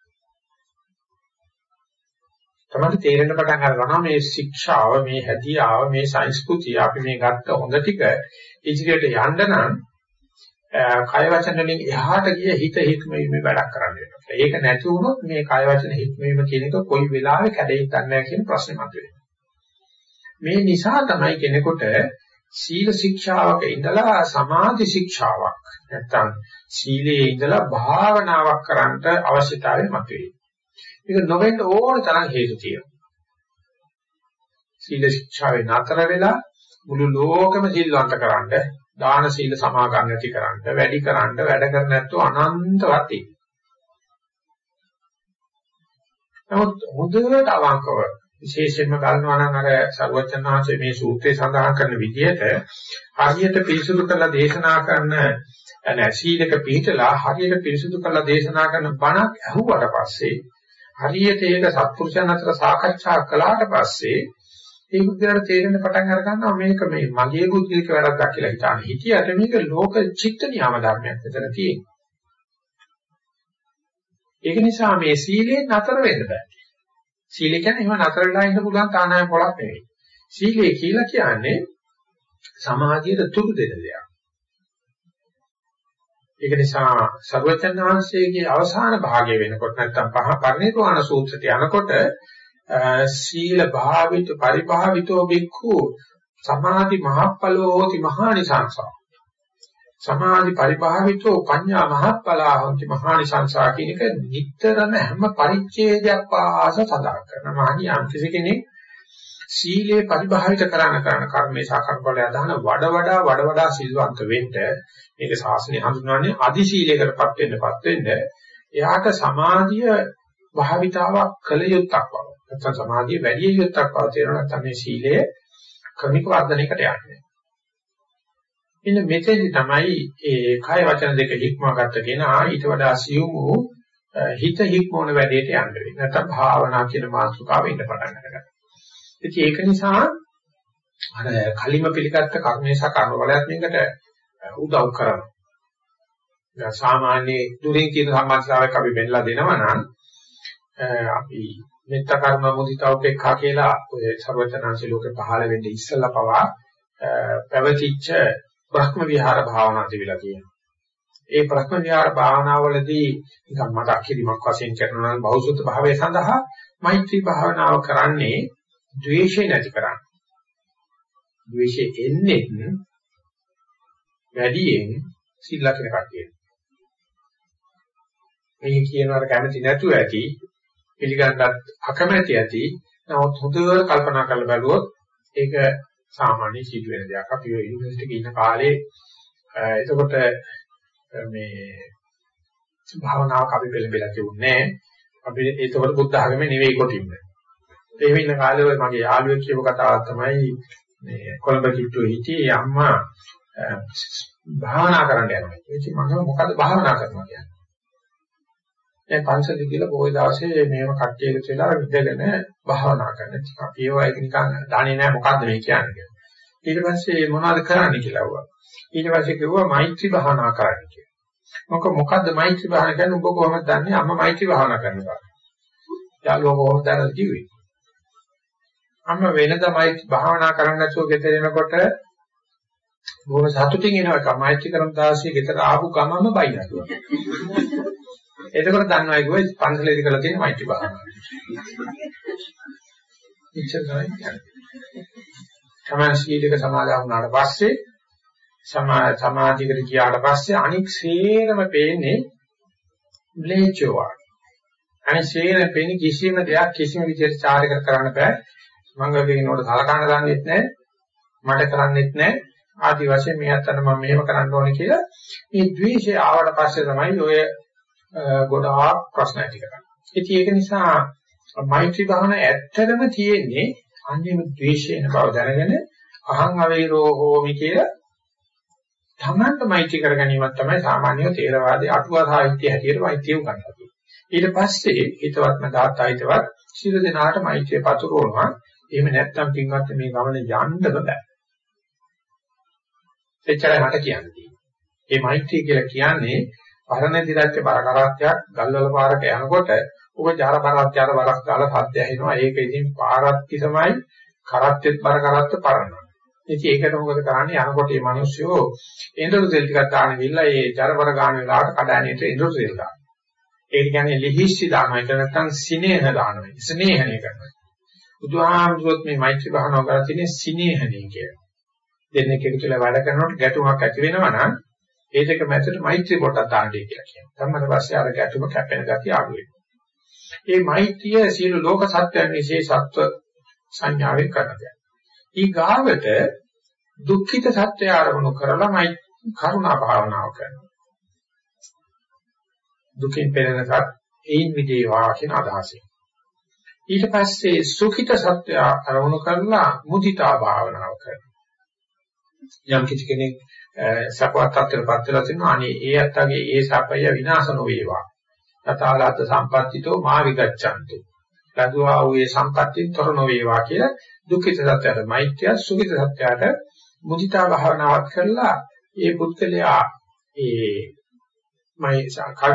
තමයි තේරෙන්න පටන් ගන්නවා මේ ශික්ෂාව මේ හැදියාව මේ සංස්කෘතිය අපි මේ ගත්ත හොඳ ටික ඉදිරියට යන්න නම් කය වචන වලින් එහාට ගිය හිත හික්මීමේ වැඩක් කරන්න වෙනවා. ඒක නැති වුණොත් මේ කය වචන හික්මීම කියන එක කොයි වෙලාවෙ කැඩෙයි දන්නේ කියන ප්‍රශ්නේ මතුවෙනවා. මේ නිසා තමයි කෙනෙකුට සීල ශික්ෂාවක ඉඳලා සමාධි ශික්ෂාවක් නැත්තම් සීලයේ ඉඳලා භාවනාවක් කරන්න අවශ්‍යතාවය මතුවේ. මේක නොවෙන්න ඕන තරම් හේතු තියෙනවා. සීල ශික්ෂාවේ නතර වෙලා මුළු ලෝකෙම සිල්වන්ත කරන්න දාන සීල සමාගම් නැති කරන්න වැඩි කරන්න වැඩ කර නැත්නම් අනන්තවත් නමුත් හොඳට අවංකව විශේෂයෙන්ම ගන්නවා නම් අර සර්වචනාංශයේ මේ සූත්‍රයේ සඳහන් කරන විදිහට හරියට පිරිසුදු කරලා දේශනා කරන නැසීලක පිළිතලා හරියට පිරිසුදු කරලා දේශනා කරන බණක් අහුවට පස්සේ හරියට ඒක සත්පුරුෂයන් අතර සාකච්ඡා කළාට පස්සේ ඒ බුද්ධයාට තේරෙන්න පටන් අර ගන්නවා මේක මේ මගේ බුද්ධිලික වැරද්දක් කියලා හිතාන හිතියට මේක ලෝක චිත්ත නියම ධර්මයක් විතර තියෙනවා. ඒක නිසා මේ සීලයෙන් නතර වෙන්න බෑ. සීලය කියන්නේ එහෙම නතර වෙලා ඉන්න පුළුවන් තානාය පොලක් නෙවෙයි. සීලය කියලා කියන්නේ සමාධියට තුරු දෙන දෙයක්. ඒක නිසා සර්වචන් වහන්සේගේ අවසාන භාගය වෙනකොට නැත්තම් පහ පරිණිරවාණ සූත්‍රයට යනකොට සීල භාවිත පරිභාවිතෝ බික්ඛු සමාධි මහප්පලෝති මහානිසංසා. සමාධි පරිභාවිතෝ පඤ්ඤා මහප්පලා හොති මහානිසංසා කියන එක නිතරම හැම පරිච්ඡේදයක් පාස සඳහන් කරනවා මහණි යම් කෙනෙක් සීලේ පරිභාවිත කරන කරන කර්මේ සාකර්මවල අදහන වඩ වඩා වඩ වඩා සිල්වන්ත වෙන්න මේක ශාසනය හඳුන්වන්නේ අදි සීලයකටපත් වෙන්නපත් වෙන්න. එයාට සමාධිය භාවිතාවක් කළ යුත්තක් බව නැත්නම් සමාධිය වැඩි යුත්තක් බව තේරෙනවා නැත්නම් මේ සීලය ක්‍රමික වර්ධනයකට යන්නේ. ඉතින් මෙතෙදි තමයි ඒ කය වචන දෙක හික්මවගත්ත කෙනා ඊට වඩා සියුම් වූ හිත හික්මවන වැඩේට යන්න වෙන්නේ. නැත්නම් භාවනා කියන මාතෘකාව ඉන්න පටන් ගන්නවා. ඉතින් ඒක නිසා අර කලිම පිළිගත්ත කර්මේශා කර්ම වලත් මේකට උදව් කරනවා. සාමාන්‍ය දුරින් කියන සම්මාසාවක් අපි බෙන්ලා දෙනවා නම් අපි මෙත්ත කර්ම මුදිතා උපේක්ඛා කියලා ඔය සර්වචනාංශ ලෝකේ පහළ වෙන්නේ ඉස්සලා පවා පැවතිච්ච බ්‍රහ්ම විහාර භාවනා තිබිලා තියෙනවා. ඒ ප්‍රශ්න විහාර භාවනාවලදී නිකන් මතක් කිරීමක් වශයෙන් කරනවා නම් බෞසුත භාවය සඳහා මෛත්‍රී භාවනාව කරන්නේ ද්වේෂය නැති කරන්න. ද්වේෂය එන්නේ වැඩියෙන් සිල්ලා කියන කට්ටිය. මේ කියනවාට කැමති නැතුව ඇති පිළිගන්නත් අකමැති ඇති නමුත් හොඳට කල්පනා කරලා බලුවොත් ඒක සාමාන්‍ය සිදු වෙන දෙයක්. අපි ඔය යුනිවර්සිටි එකේ ඉන්න කාලේ එතකොට මේ භාවනාවක් අපි පෙළඹෙලා තිබුණේ නැහැ. අපි ඒතකොට බුද්ධ ආගමේ නෙවෙයි කොටින්ම. එහෙම ඉන්න කාලේ ඔය මගේ යාළුවෙක් කියපු කතාවක් තමයි මේ කොළඹ කිට්ටුවේ හිටියේ අම්මා භාවනා කරන්න යනවා. ඉතින් මම මොකද භාවනා කරනවා කියන්නේ? දැන් පන්සලේ කියලා පොයි දවසේ මේව කට්ටිය එකතු වෙලා විදගෙන භාවනා කරන ටික. අපි ඒව ඒක නිකන් දන්නේ නැහැ මොකද්ද මේ කියන්නේ. ඊට පස්සේ මොනවද කරන්න කියලා වුණා. ඊට පස්සේ කිව්වා මෛත්‍රී භාවනා කරන්න කියලා. මොක මොකද්ද මෛත්‍රී භාවනා කියන්නේ ඔබ කොහොමද දන්නේ අම්මා මෛත්‍රී භාවනා කරනවා. යාළුවා කොහොමද දන්නේ කිව්වේ? අම්මා වෙනදමයි භාවනා කරන්න නැතුව ගෙදර එනකොට බොහොම සතුටින් එනවා මෛත්‍රී කරන දාසිය ගෙදර ආපු ගමම බයිනවා. එතකොට දන්නවා කිව්වා පන්සලේදී කරලා තියෙන මෛත්‍රී භාවනාව. ඉච්ඡා තමයි. තමයි සීලක සමාදන් වුණාට පස්සේ සමා සමාධියකට ගියාට පස්සේ අනික් සේරම පේන්නේ ම්ලේචෝ අනික් සේරම පේන්නේ කිසිම දෙයක් කිසිම විදිහට චාරික කරන්න බෑ. මම කියනකොට සලකන්න දන්නෙත් නැහැ. මට කරන්නෙත් නැහැ. ආදි වශයෙන් මේ අතන මම මෙහෙම කරන්න ඕනේ කියලා මේ ද්වේෂය ආවට පස්සේ තමයි ඔය ගොඩාක් ප්‍රශ්න ඇති කරන්නේ. ඉතින් ඒක නිසා මෛත්‍රී භාවන ඇත්තටම තියෙන්නේ අන්තිම ද්වේෂයන බව දැනගෙන අහං අවේරෝ හෝමි කියලා තමන්ට මෛත්‍රී කර ගැනීමක් තමයි සාමාන්‍ය තේරවාදී අටුවා සාහිත්‍ය හැටියට මෛත්‍රිය උගන්වන්නේ. ඊට පස්සේ හිතවත්ම දාතයිතවත් සියලු දෙනාට මෛත්‍රිය පතුරවනවා. එහෙම නැත්නම් පින්වත් මේ ගමන යන්න බෑ. එච්චරයි මට කියන්නේ. මේ මෛත්‍රිය කියලා කියන්නේ පරණ දිරච්ච බර කරත්තයක් ගල්වල පාරක යනකොට ඔබ ජාර කරත්තයට බරක් දාලා සත්‍ය ඇහෙනවා. ඒක ඉතින් පාරක් තමයි කරත්තෙත් බර කරත්ත පරනවා. ඉතින් ඒකට මොකද කරන්නේ යනකොට මේ මිනිස්සු ඉන්ද්‍ර තෙල් ටිකක් දාන ගිල්ලා ඒ ජරබර ගන්න වෙලාවට කඩානියට ඉන්ද්‍ර තෙල් දානවා. ඒක කියන්නේ ලිහිස්සි දානවා. ඒක නැත්තම් සිනේහ දානවා. ස්නේහණය කරනවා. බුදුහාමුදුරුවොත් මේ මෛත්‍රී භාවනාව කරලා තියෙන්නේ සිනේහණය කියලා. දෙන්නෙක් එකතුලා වැඩ කරනකොට ගැටුමක් ඇති වෙනවා නම් ඒ දෙක මැදට මෛත්‍රී පොටක් දාන්නයි කියලා කියනවා. ධම්මන පස්සේ අර ගැටුම කැපෙන ගතිය අඩු වෙනවා. මේ මෛත්‍රිය සියලු ලෝක සත්‍යයන් විශේෂත්ව සංඥාවෙන් කරනවා. ඊ ගාවට දුක්ඛිත සත්‍ය ආරමුණු කරලා කරුණා භාවනාව කරනවා. දුකින් පෙළෙනසත් ඒන් විදේවා කියන අදහසෙන්. ඊට පස්සේ සුඛිත සත්‍ය ආරමුණු කරලා මුදිතා භාවනාව කරනවා. යම් කිසි කෙනෙක් සපවත් තත්ත්වයටපත් වෙලා තිනවා අනේ ඒ අත්තගේ ඒ සපය විනාශ නොවේවා. තථාගත සම්පත්තිතෝ මා විගච්ඡන්තු. ලැබුවා වූ ඒ සම්පත්තිය තොර නොවේවා කියලා දුක්ඛිත සත්‍යයට මෛත්‍රිය සුඛිත සත්‍යයට මුදිතා භාවනාවක් කරලා ඒ පුද්ගලයා ඒ මයි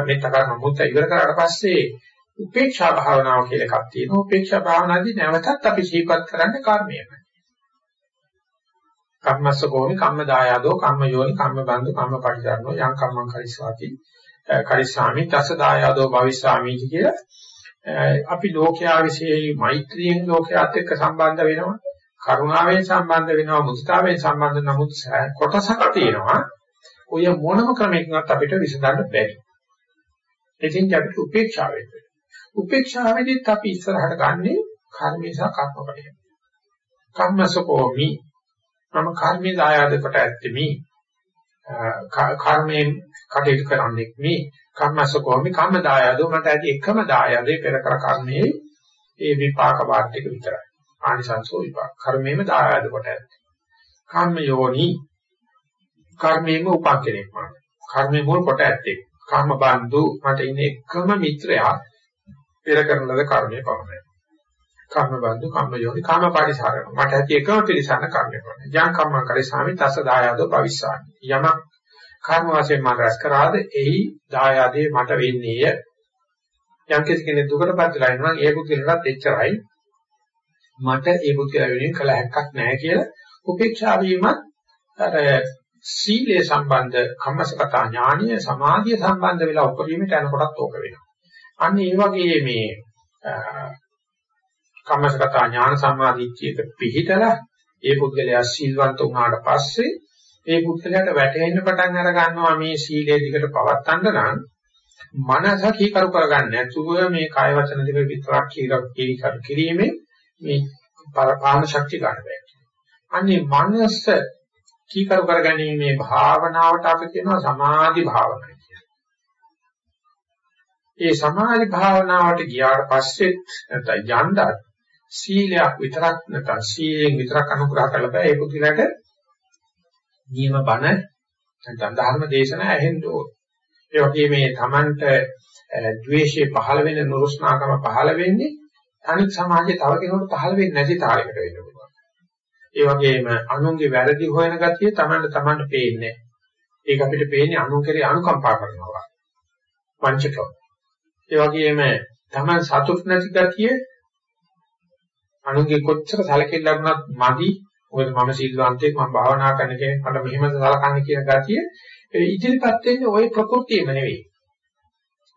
මෙත්ත කරන මුත්ත ඉවර කරාට පස්සේ උපේක්ෂා භාවනාව කියලා එකක් තියෙනවා. උපේක්ෂා භාවනාවේදී නැවතත් අපි සිහිපත් කරන්නේ කර්මයයි. කම්මස්ස කෝමි කම්ම දායාදෝ කම්ම යෝනි කම්ම බන්දු කම්ම පරිදන්නෝ යං කම්මං කරිස්වාති කරිස්සාමි තස දායාදෝ භවිස්සාමි කියලා අපි ලෝකයා විශේෂයි මෛත්‍රියෙන් ලෝකයාත් එක්ක සම්බන්ධ වෙනවා කරුණාවෙන් සම්බන්ධ වෙනවා මුදිතාවෙන් සම්බන්ධ නමුත් කොටසක් තියෙනවා ඔය මොනම ක්‍රමයකින්වත් අපිට විසඳන්න බැරි. එතින් අපිට උපේක්ෂාව වෙන්න. උපේක්ෂාවෙදිත් අපි ඉස්සරහට ගන්නේ කර්මේ සහ කර්මපරය. කම්මසකෝමි මම කර්මයේ දායාද කොට ඇත්තෙමි. කර්මයෙන් කටයුතු කරන්නේ මේ කම්මසකෝමි කම්ම දායාදෝ මට ඇති එකම දායාදේ පෙර කර කර්මයේ ඒ විපාක වාර්තික විතරයි. ආනිසංසෝ විපාක. කර්මයේම දායාද කොට ඇත්තේ. කම්ම යෝනි කර්මයේම උපක්‍රණයක් මම. කර්මයේ මුල් කොට ඇත්තේ. කම්ම බන්දු මට ඉන්නේ එකම මිත්‍රයා පෙර කරන ලද කර්මයේ පමණයි. කර්ම බන්දු කම්ම යෝනි කාම පරිසරණ මට ඇති එකම පිළිසන්න කර්ම කරනවා යම් කම්ම කරේ ස්වාමි තස දායාදෝ භවිස්සාමි. යම කර්ම වශයෙන් මම රැස් කරාද එහි දායාදේ මට වෙන්නේය. යම් කෙනෙක් දුකටපත් වෙලා ඉන්නවා ඒ පුද්ගලයාට එච්චරයි. මට ඒ පුද්ගලයා වෙනුවෙන් කළ හැක්කක් නැහැ කියලා උපේක්ෂා වීමත් අර සීලය සම්බන්ධ කම්මසගතා ඥානීය සමාධිය සම්බන්ධ වෙලා උපරිමයට යනකොටත් ඕක වෙනවා. අන්න ඒ වගේ මේ කම්මසගතා ඥාන සම්මාදිට්ඨියක පිහිටලා ඒ පුද්ගලයා සීල්වන්ත වුණාට පස්සේ ඒ පුද්ගලයාට වැටහෙන්න පටන් අර ගන්නවා මේ සීලයේ දිකට පවත්තන්න නම් මනස කීකරු කරගන්න නැතුව මේ කාය වචන දෙක විතරක් කීකරු කිරීමේ මේ පාන ශක්තිය ගන්න බෑ. අනේ මනස කීකරු කරගැනීමේ භාවනාවට අපි කියනවා සමාධි භාවනාව කියලා. ඒ සමාධි භාවනාවට ගියාට පස්සෙත් නැත්නම් යන්නත් සීලයක් විතරක් නැත්නම් සීලෙන් විතරක් අනුග්‍රහ කරලා බෑ ඒ පුදුලට නියම බණ නැත්නම් ධර්ම දේශනා ඇහෙන්න ඕන. ඒ වගේ මේ Tamanට ද්වේෂය පහළ වෙන නුරුස්නාකම පහළ වෙන්නේ අනිත් සමාජයේ තව කෙනෙකුට පහළ වෙන්නේ නැති තාලයකට වෙන්න පුළුවන්. ඒ වගේම අනුන්ගේ වැරදි හොයන ගතිය Tamanට Tamanට පේන්නේ ඒක අපිට පේන්නේ අනුන් කෙරේ අනුකම්පා කරනවා. වංචකව. ඒ වගේම Taman සතුට නැති ගතිය අනුන්ගේ කොච්චර සැලකිල්ලක් වුණත් මදි මොකද මම සීලවන්තයෙක් මම භාවනා කරන කෙනෙක් මට මෙහෙම සලකන්නේ කියන ගතිය ඉදිරිපත් වෙන්නේ ওই ප්‍රകൃතියම නෙවෙයි.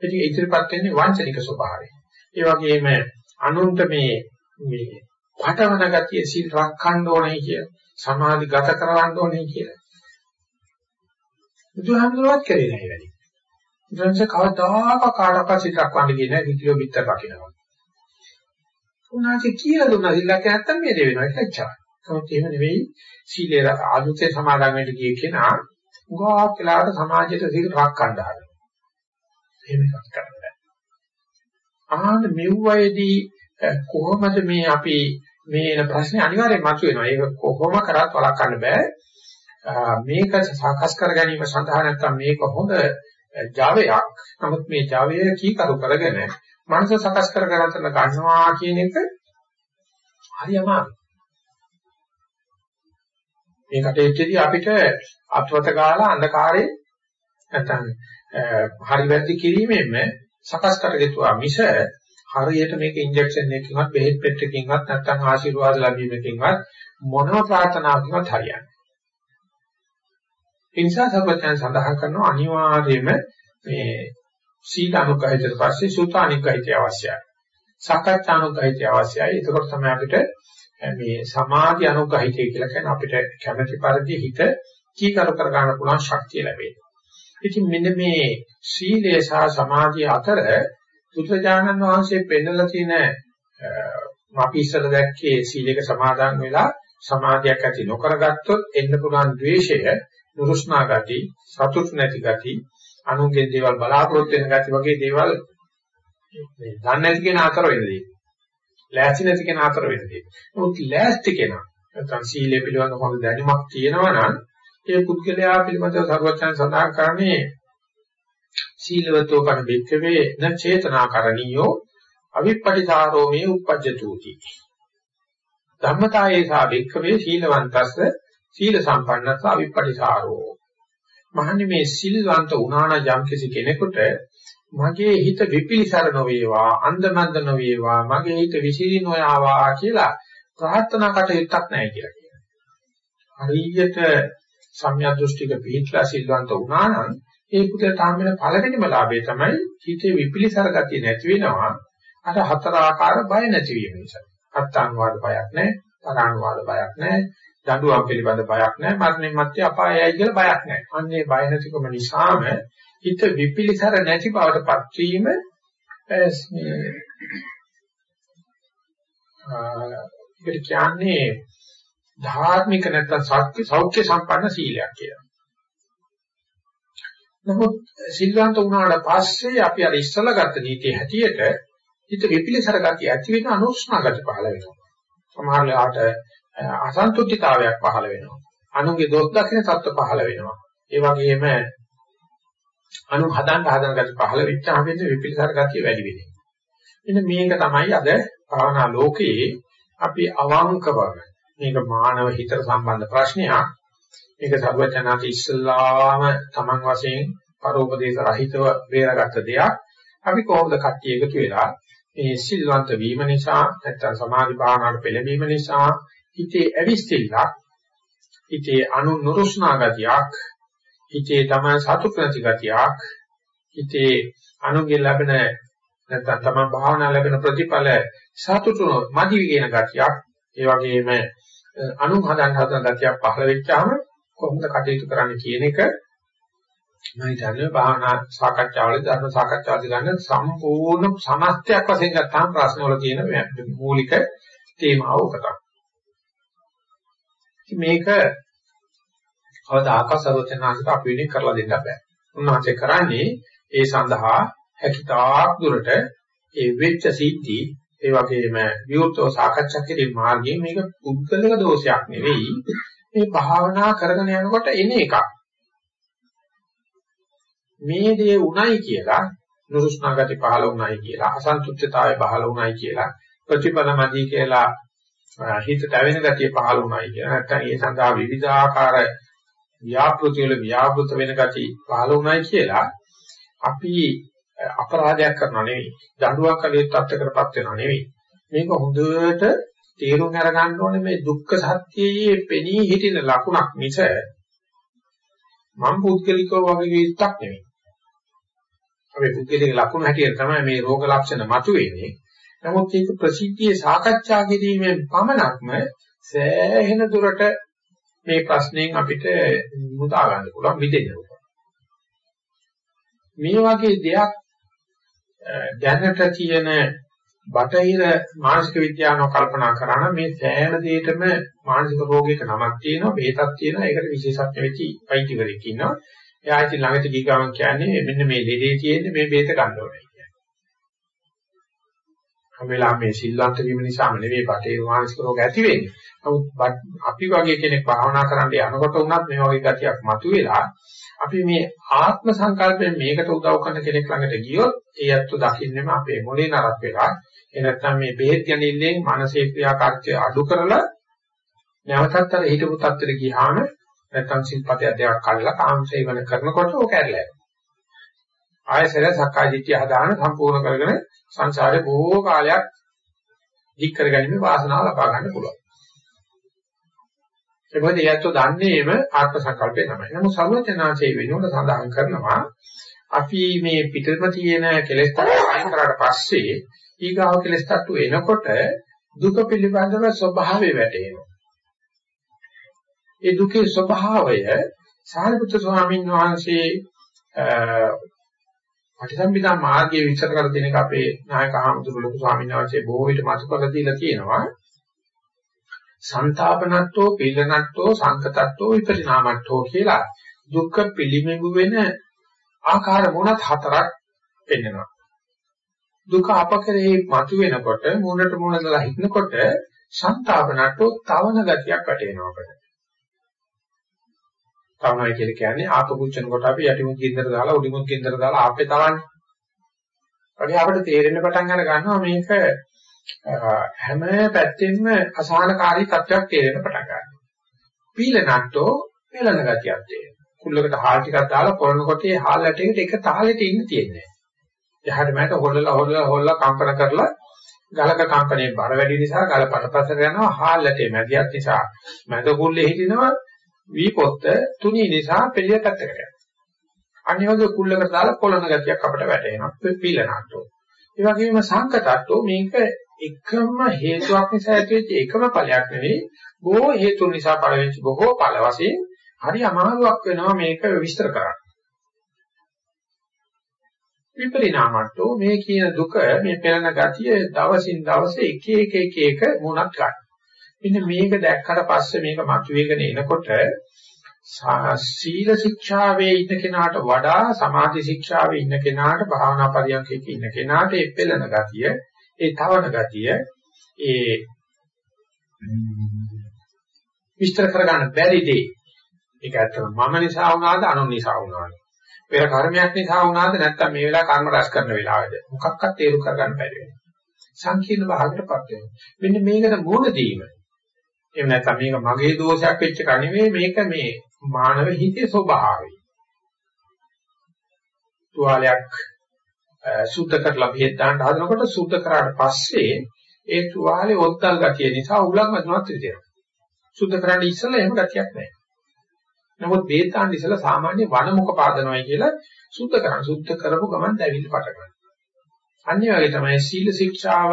ඒක ඉදිරිපත් වෙන්නේ වංචනික ස්වභාවය. ඒ වගේම අනුන්ට මේ මේ පටවන ගතිය සීල් රැකන්න ඕනේ කිය, සමාධි ගත කරවන්න ඕනේ කිය. බුදුහාමුදුරුවත් කරේ නැහැ වැඩි. බුදුන්ස කවදාක කාටවත් සීල් රැකවන්න කියන්නේ විද්‍යෝ පිටත රකින්නවා. උනාසේ කියලා දුන්නා සීල් රැක නැත්තම් මේ දේ වෙනවා ඒක ඇච්චා. නමුත් එහෙම නෙවෙයි සීලේ ආදුතේ සමාදන් වෙන්න ගිය කෙනා උගාක් වෙලාවට සමාජයට සීල් රැකන්න හදනවා. එහෙම එකක් කරන්න. ආන්න මෙව්වයේදී කොහොමද මේ අපි මේ එන ප්‍රශ්නේ අනිවාර්යයෙන් මතුවෙනවා. ඒක කොහොම කරත් වළක්වන්න බෑ. මේක සාකස් කර ගැනීම සඳහා නැත්තම් මේක හොඳ ජාවයක්. නමුත් මේ ජාවය කීකරු කරගෙන මනස සකස් කර ගන්න ගන්නවා කියන එක හරි අමාරුයි. මේ කටේච්චදී අපිට අත්වත ගාලා අන්ධකාරේ නැත්තම් හරි වැරදි කිරීමෙන්ම සකස් කරගත්තා මිස හරියට මේක ඉන්ජෙක්ෂන් එකකින්වත් බෙහෙත් පෙට්ටකින්වත් නැත්නම් ආශිර්වාද ලැබීමකින්වත් මොනම ප්‍රාර්ථනාවකින්වත් හරියන්නේ. ඒ නිසා සර්වඥයන් සඳහන් කරනවා අනිවාර්යයෙන්ම මේ සීල අනුගහිතට පස්සේ සූත අනුගහිතය අවශ්‍යයි. සාකච්ඡා අනුගහිතය අවශ්‍යයි. ඒකකොට තමයි අපිට මේ සමාධි අනුගහිතය කියලා කියන අපිට කැමැති පරිදි හිත කීකරු කර ගන්න පුළුවන් ශක්තිය ලැබෙනවා. ඉතින් මෙන්න මේ සීලය සහ සමාධිය අතර බුදුරජාණන් වහන්සේ පෙන්නලා තියෙන අපි ඉස්සර දැක්කේ සීලයක සමාදන් වෙලා සමාධියක් ඇති නොකරගත්තොත් එන්න පුළුවන් ද්වේෂය, නුරුස්නා ගති, සතුට නැති ගති, අනුන්ගේ දේවල් බලාපොරොත්තු වෙන ගති වගේ දේවල් මේ දන්නේ නැති කෙනා අතර වෙන්නේ. ලෑස්ති නැති කෙනා අතර වෙන්නේ. මොකද ලෑස්ති කෙනා නැත්නම් සීලය පිළිබඳ හොඳ දැනුමක් තියෙනවා නම් ඒ පුද්ගලයා පිළිබඳව සර්වඥයන් සඳහන් කරන්නේ සීලවතෝ කන බෙක්කවේ න චේතනාකරණියෝ අවිප්පටිසාරෝ මේ උපජ්ජතුති ධම්මතායේ සා බෙක්කවේ සීලවන්තස්ස සීල සම්පන්නස්ස අවිප්පටිසාරෝ මහන්නේ මේ සිල්වන්ත උනාන යම් කිසි කෙනෙකුට මගේ හිත විපිලිසර නොවේවා අන්දමන්ද නොවේවා මගේ හිත විසිරි නොයාවා කියලා ප්‍රාර්ථනා කටයුත්තක් නැහැ කියලා කියනවා. හරියට සම්‍යක් දෘෂ්ටික පිළිట్లా සිල්වන්ත වුණා නම් ඒ පුතේ තාම වෙන පළවෙනිම ලාභය තමයි හිතේ විපිලිසර ගතිය නැති වෙනවා අර හතර ආකාර බය නැති වීම නිසා. අත්තානුවාද බයක් නැහැ, තරානුවාද බයක් නැහැ, දඬුවම් පිළිබඳ බයක් නැහැ, මරණයන් මැත්තේ අපායයි කියලා බයක් නැහැ. අන්නේ බය නැතිකම නිසාම හිත විපිලිසර නැති බවටපත් වීම ඒකට කියන්නේ ධාර්මික නැත්නම් සත්‍ය සෞඛ්‍ය සම්පන්න සීලයක් කියලා. නමුත් සිල්වන්ත වුණාට පස්සේ අපි අර ඉස්සලා ගත්ත නීතිය හැටියට හිත විපිලිසර ගතිය ඇති වෙන අනුස්නා ගති පහළ වෙනවා. සමහර වෙලාවට අසන්තුෂ්ඨිතාවයක් පහළ වෙනවා. අනුගේ දොස් දකින්න තත්ත්ව පහළ වෙනවා. ඒ වගේම අනු හදන්න හදන ගති පහළ වෙච්චාම වෙන විපිලිසර ගතිය වැඩි වෙනවා. මෙන්න මේක තමයි අද භාවනා ලෝකයේ අපි අවංකව මේක මානව හිතට සම්බන්ධ ප්‍රශ්නයක්. මේක සර්වඥාති ඉස්සල්ලාම Taman වශයෙන් පරෝපදේශ රහිතව බේරගත්ත දෙයක්. අපි කොහොමද කට්ටිය එකතු වෙලා මේ සිල්වන්ත වීම නිසා නැත්නම් සමාධි භාවනාවට පෙළඹීම නිසා හිතේ ඇවිස්තිල්ලක් හිතේ අනු නුරුස්නා ගතියක් හිතේ තමයි සතුට නැති ගතියක් හිතේ අනුගේ ලැබෙන නැත්නම් තමයි භාවනා ලැබෙන ප්‍රතිඵල සතුටු මදි කියන ගතියක් ඒ වගේම අනු හදන්න හදන ගතියක් පහළ වෙච්චාම කොහොමද කටයුතු කරන්න කියන එක මම හිතන්නේ භාවනා සාකච්ඡාවල ධර්ම සාකච්ඡාවද ගන්න සම්පූර්ණ සමස්තයක් වශයෙන් ගත්තාම ප්‍රශ්නවල තියෙන මූලික තේමාව උකට. මේක කවදාක සරෝජනාසික අපි වෙනින් කරලා දෙන්න බෑ. උන්වහන්සේ කරන්නේ ඒ සඳහා හැකිතාක් දුරට ඒ වෙච්ච සිද්ධි ඒ වගේම විවෘතව සාකච්ඡා කිරීම මාර්ගයේ මේක පුද්ගලික දෝෂයක් නෙවෙයි මේ භාවනා කරගෙන යනකොට එන එකක් මේ දේ උණයි කියලා නුරුස්නා ගති පහළ උණයි කියලා අසන්තුෂ්ඨතාවය පහළ උණයි කියලා ප්‍රතිපලමදී කියලා හිත දැවෙන ගතිය පහළ උණයි කියලා. නැත්නම් ඒ සඳහා විවිධාකාර ව්‍යාපෘති වල ව්‍යාපෘත වෙන ගති පහළ උණයි කියලා අපි අපරාධයක් කරනවා නෙවෙයි. දඬුවම් කලේ තත්ත්වකටපත් වෙනවා නෙවෙයි. මේක හොඳට තේරුම් අරගන්න ඕනේ මේ දුක්ඛ සත්‍යයේ පෙනී හිටින ලකුණක් මිස මම පුද්ගලිකව වගේ විස්තක් නෙවෙයි. අපි පුද්ගලික ලකුණු හැටියට තමයි මේ රෝග ලක්ෂණ මතුවෙන්නේ. නමුත් ඒක ප්‍රසිද්ධියේ සාකච්ඡා කිරීමෙන් පමණක්ම සෑහෙන දුරට මේ ප්‍රශ්نين අපිට මුදා ගන්න පුළුවන් විදෙන්න පුළුවන්. මේ වගේ දෙයක් දැනට තියෙන බටහිර මානසික විද්‍යාවන කල්පනා කරන මේ සෑම දෙයකම මානසික රෝගයක නමක් තියෙනවා බෙහෙතක් තියෙනවා ඒකට විශේෂඥ වෙච්චි වෛද්‍යවරයෙක් ඉන්නවා එයා ඉතින් ළඟට ගිහම කියන්නේ මෙන්න මේ දෙදේ තියෙන්නේ මේ බෙහෙත ගන්න ඕනේ කියන්නේ. හැමලා මේ සිල්වන්ත වීම නිසාම නෙවෙයි බටහිර මානසික රෝග ඇති වෙන්නේ. නමුත් අපි වගේ කෙනෙක් භාවනා කරන්න යනකොට උනත් මේ වගේ ගතියක් මතුවෙලා අපි මේ ආත්ම සංකල්පයෙන් මේකට උදව් කරන කෙනෙක් ළඟට ගියොත් ඒ ඇත්ත දකින්නෙම අපේ මොලේ නරක වෙලා ඒ නැත්තම් මේ බෙහෙත් ගැනීමෙන් මානසික ක්‍රියාකාරීත්වය අඩු කරලා නැවතත් අර හිතපු තත්ත්වෙට ගියාම නැත්තම් සිල්පතයක් දෙකක් කල්ලා කාමසේවන කරනකොට ඕක ඇරලා යනවා. ආයසර සක්කාය දිට්ඨිය හදාන සම්පූර්ණ කරගෙන සංසාරේ බොහෝ කාලයක් දික් කරගැනීමේ වාසනාව ලබා ගන්න පුළුවන්. ඒ මොකද ඒයත්ෝ දන්නේම ආත්ම සංකල්පය තමයි. නමුත් සර්වඥාන්සේ වෙනුවට සඳහන් කරනවා අපි මේ පිටම තියෙන කෙලෙස් තරම් අයින් කරාට පස්සේ ඊගාව කෙලෙස් තට්ටු එනකොට දුක පිළිබඳව ස්වභාවය වැටෙනවා. ඒ දුකේ ස්වභාවය සාරිපුත්‍ර ස්වාමීන් වහන්සේ පටිසම්භිදා මාර්ගයේ විස්තර කර දෙන එක අපේ නායක ආමතුරු ලොකු ස්වාමීන් වහන්සේ බොහෝ විට මතක කරලා දීලා තියෙනවා. සංතාපනත්තෝ පිළිනත්තෝ සංකතත්තෝ විපරිණාමත්තෝ කියලා දුක්ඛ පිළිමෙගු වෙන ආකාර මොනත් හතරක් පෙන්වනවා. දුක අපකරේ මතු වෙනකොට මුණට මුණ දාලා හිටනකොට සංතාපනත්තෝ තවන ගතියක් වැටෙනවා අපිට. තවනයි කියලා කියන්නේ ආපකුච්චන කොට අපි යටිමුත් ගින්දර දාලා උඩිමුත් ගින්දර දාලා ආපේ තවන්නේ. වගේ අපිට තේරෙන්න පටන් අර ගන්නවා මේක හැම පැත්තෙම අසහනකාරී තත්ත්වයක් තේරෙන්න පටන් ගන්නවා. පීලනට්ටෝ පෙළන ගතියක් තියෙනවා. කුල්ලකට හාල් ටිකක් දාලා පොළනකොට ඒ හාල් ඇටයකට එක තාලෙට ඉන්න තියෙන්නේ. එහාට මට හොල්ලලා හොල්ලලා හොල්ලලා කම්පන කරලා ගලක කම්පණයේ බර වැඩි නිසා ගල පටපසට යනවා හාල් ඇටේ මැදියත් නිසා මැද කුල්ලේ හිටිනවා වී පොත්ත තුනී නිසා පෙළිය පැත්තකට යනවා. අනිවාර්ය කුල්ලකට දාලා පොළන ගතියක් අපිට වැටෙනවා පීලනට්ටෝ. ඒ වගේම සංකතට්ටෝ මේක එකම හේතුවක් නිසා ඇතිවෙච්ච එකම ඵලයක් නෙවෙයි බොහෝ හේතුන් නිසා පළ වෙච්ච බොහෝ ඵල වශයෙන් හරි අමාරුවක් වෙනවා මේක විස්තර කරන්න. විපරිණාමට්ටෝ මේ කියන දුක මේ පෙරණ ගතිය දවසින් දවස එක එක එක එක මුණක් ගන්න. මෙන්න මේක දැක්කට පස්සේ මේක මතුවේගෙන එනකොට සීල ශික්ෂාවේ ඉන්න කෙනාට වඩා සමාධි ශික්ෂාවේ ඉන්න කෙනාට භාවනා පරියන්කේ ඉන්න කෙනාට ඒ පෙළෙන ගතිය ඒ තවන ගතිය ඒ විස්තර කරගන්න බැරි දෙයි. ඒක ඇත්තම මම නිසා වුණාද අනුන් නිසා වුණාද? පෙර කර්මයක් නිසා වුණාද නැත්නම් මේ වෙලාව කර්ම රැස් කරන වෙලාවද? මොකක්වත් තේරු කරගන්න බැරි වෙනවා. සංකීර්ණ භාගයටපත් වෙනවා. මෙන්න මේකට මුණ දීම. එහෙම නැත්නම් මේක මගේ දෝෂයක් වෙච්ච කණිවේ මේක මේ මානව හිතේ ස්වභාවය. තුවාලයක් සුද්ධ කරලා බෙහෙත් දාන්න හදනකොට සුද්ධ කරාට පස්සේ ඒ තුවාලේ ඔත්තල් ගතිය නිසා උලක් මතුනත් ඉතිරෙනවා. සුද්ධ කරන්න ඉස්සෙල්ලා එහෙම ගතියක් නැහැ. නමුත් බේතාන් ඉස්සලා සාමාන්‍ය වනමුක පාදනවයි කියලා සුද්ධ කරන සුද්ධ කරපු ගමන් දැවිලි පට ගන්නවා. අනිත් වගේ තමයි සීල ශික්ෂාව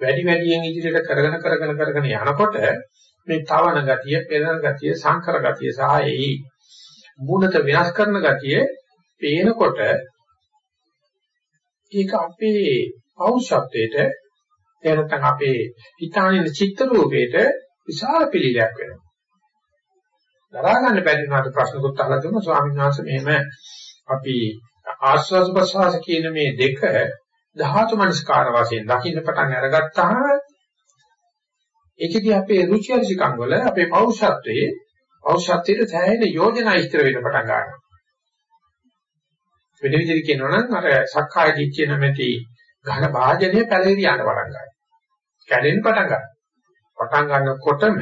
වැඩි වැඩියෙන් ඉදිරියට කරගෙන කරගෙන කරගෙන යනකොට මේ තවන ගතිය, පෙරන ගතිය, සංකර ගතිය සහ ඒ මූණත වෙනස් කරන ගතිය පේනකොට ඒක අපේ පෞෂත්වයට එනතන් අපේ හිතානින චිත්ත රූපේට විශාල පිළිලයක් වෙනවා. දරා ගන්න බැරි වුණාට ප්‍රශ්නකුත් අහලා දුන්නා ස්වාමීන් වහන්සේ මෙහෙම අපි ආස්වාද ප්‍රසවාස කියන මේ දෙක ධාතු මනස්කාර වශයෙන් දකින්න පටන් අරගත්තාම ඒකදී අපේ රුචි අරුචිකම් වල අපේ පෞෂත්වයේ පෞෂත්වයේ සෑහෙන යෝජනා ඉස්තර වෙන්න පටන් ගන්නවා. වෙන විදිහට කියනවා නම් අර සක්කාය දිට්ඨිය නැමැති ඝන භාජනය පැලෙරි යන පටන් ගන්නවා. කැඩෙන්න පටන් ගන්නවා. පටන් ගන්නකොටම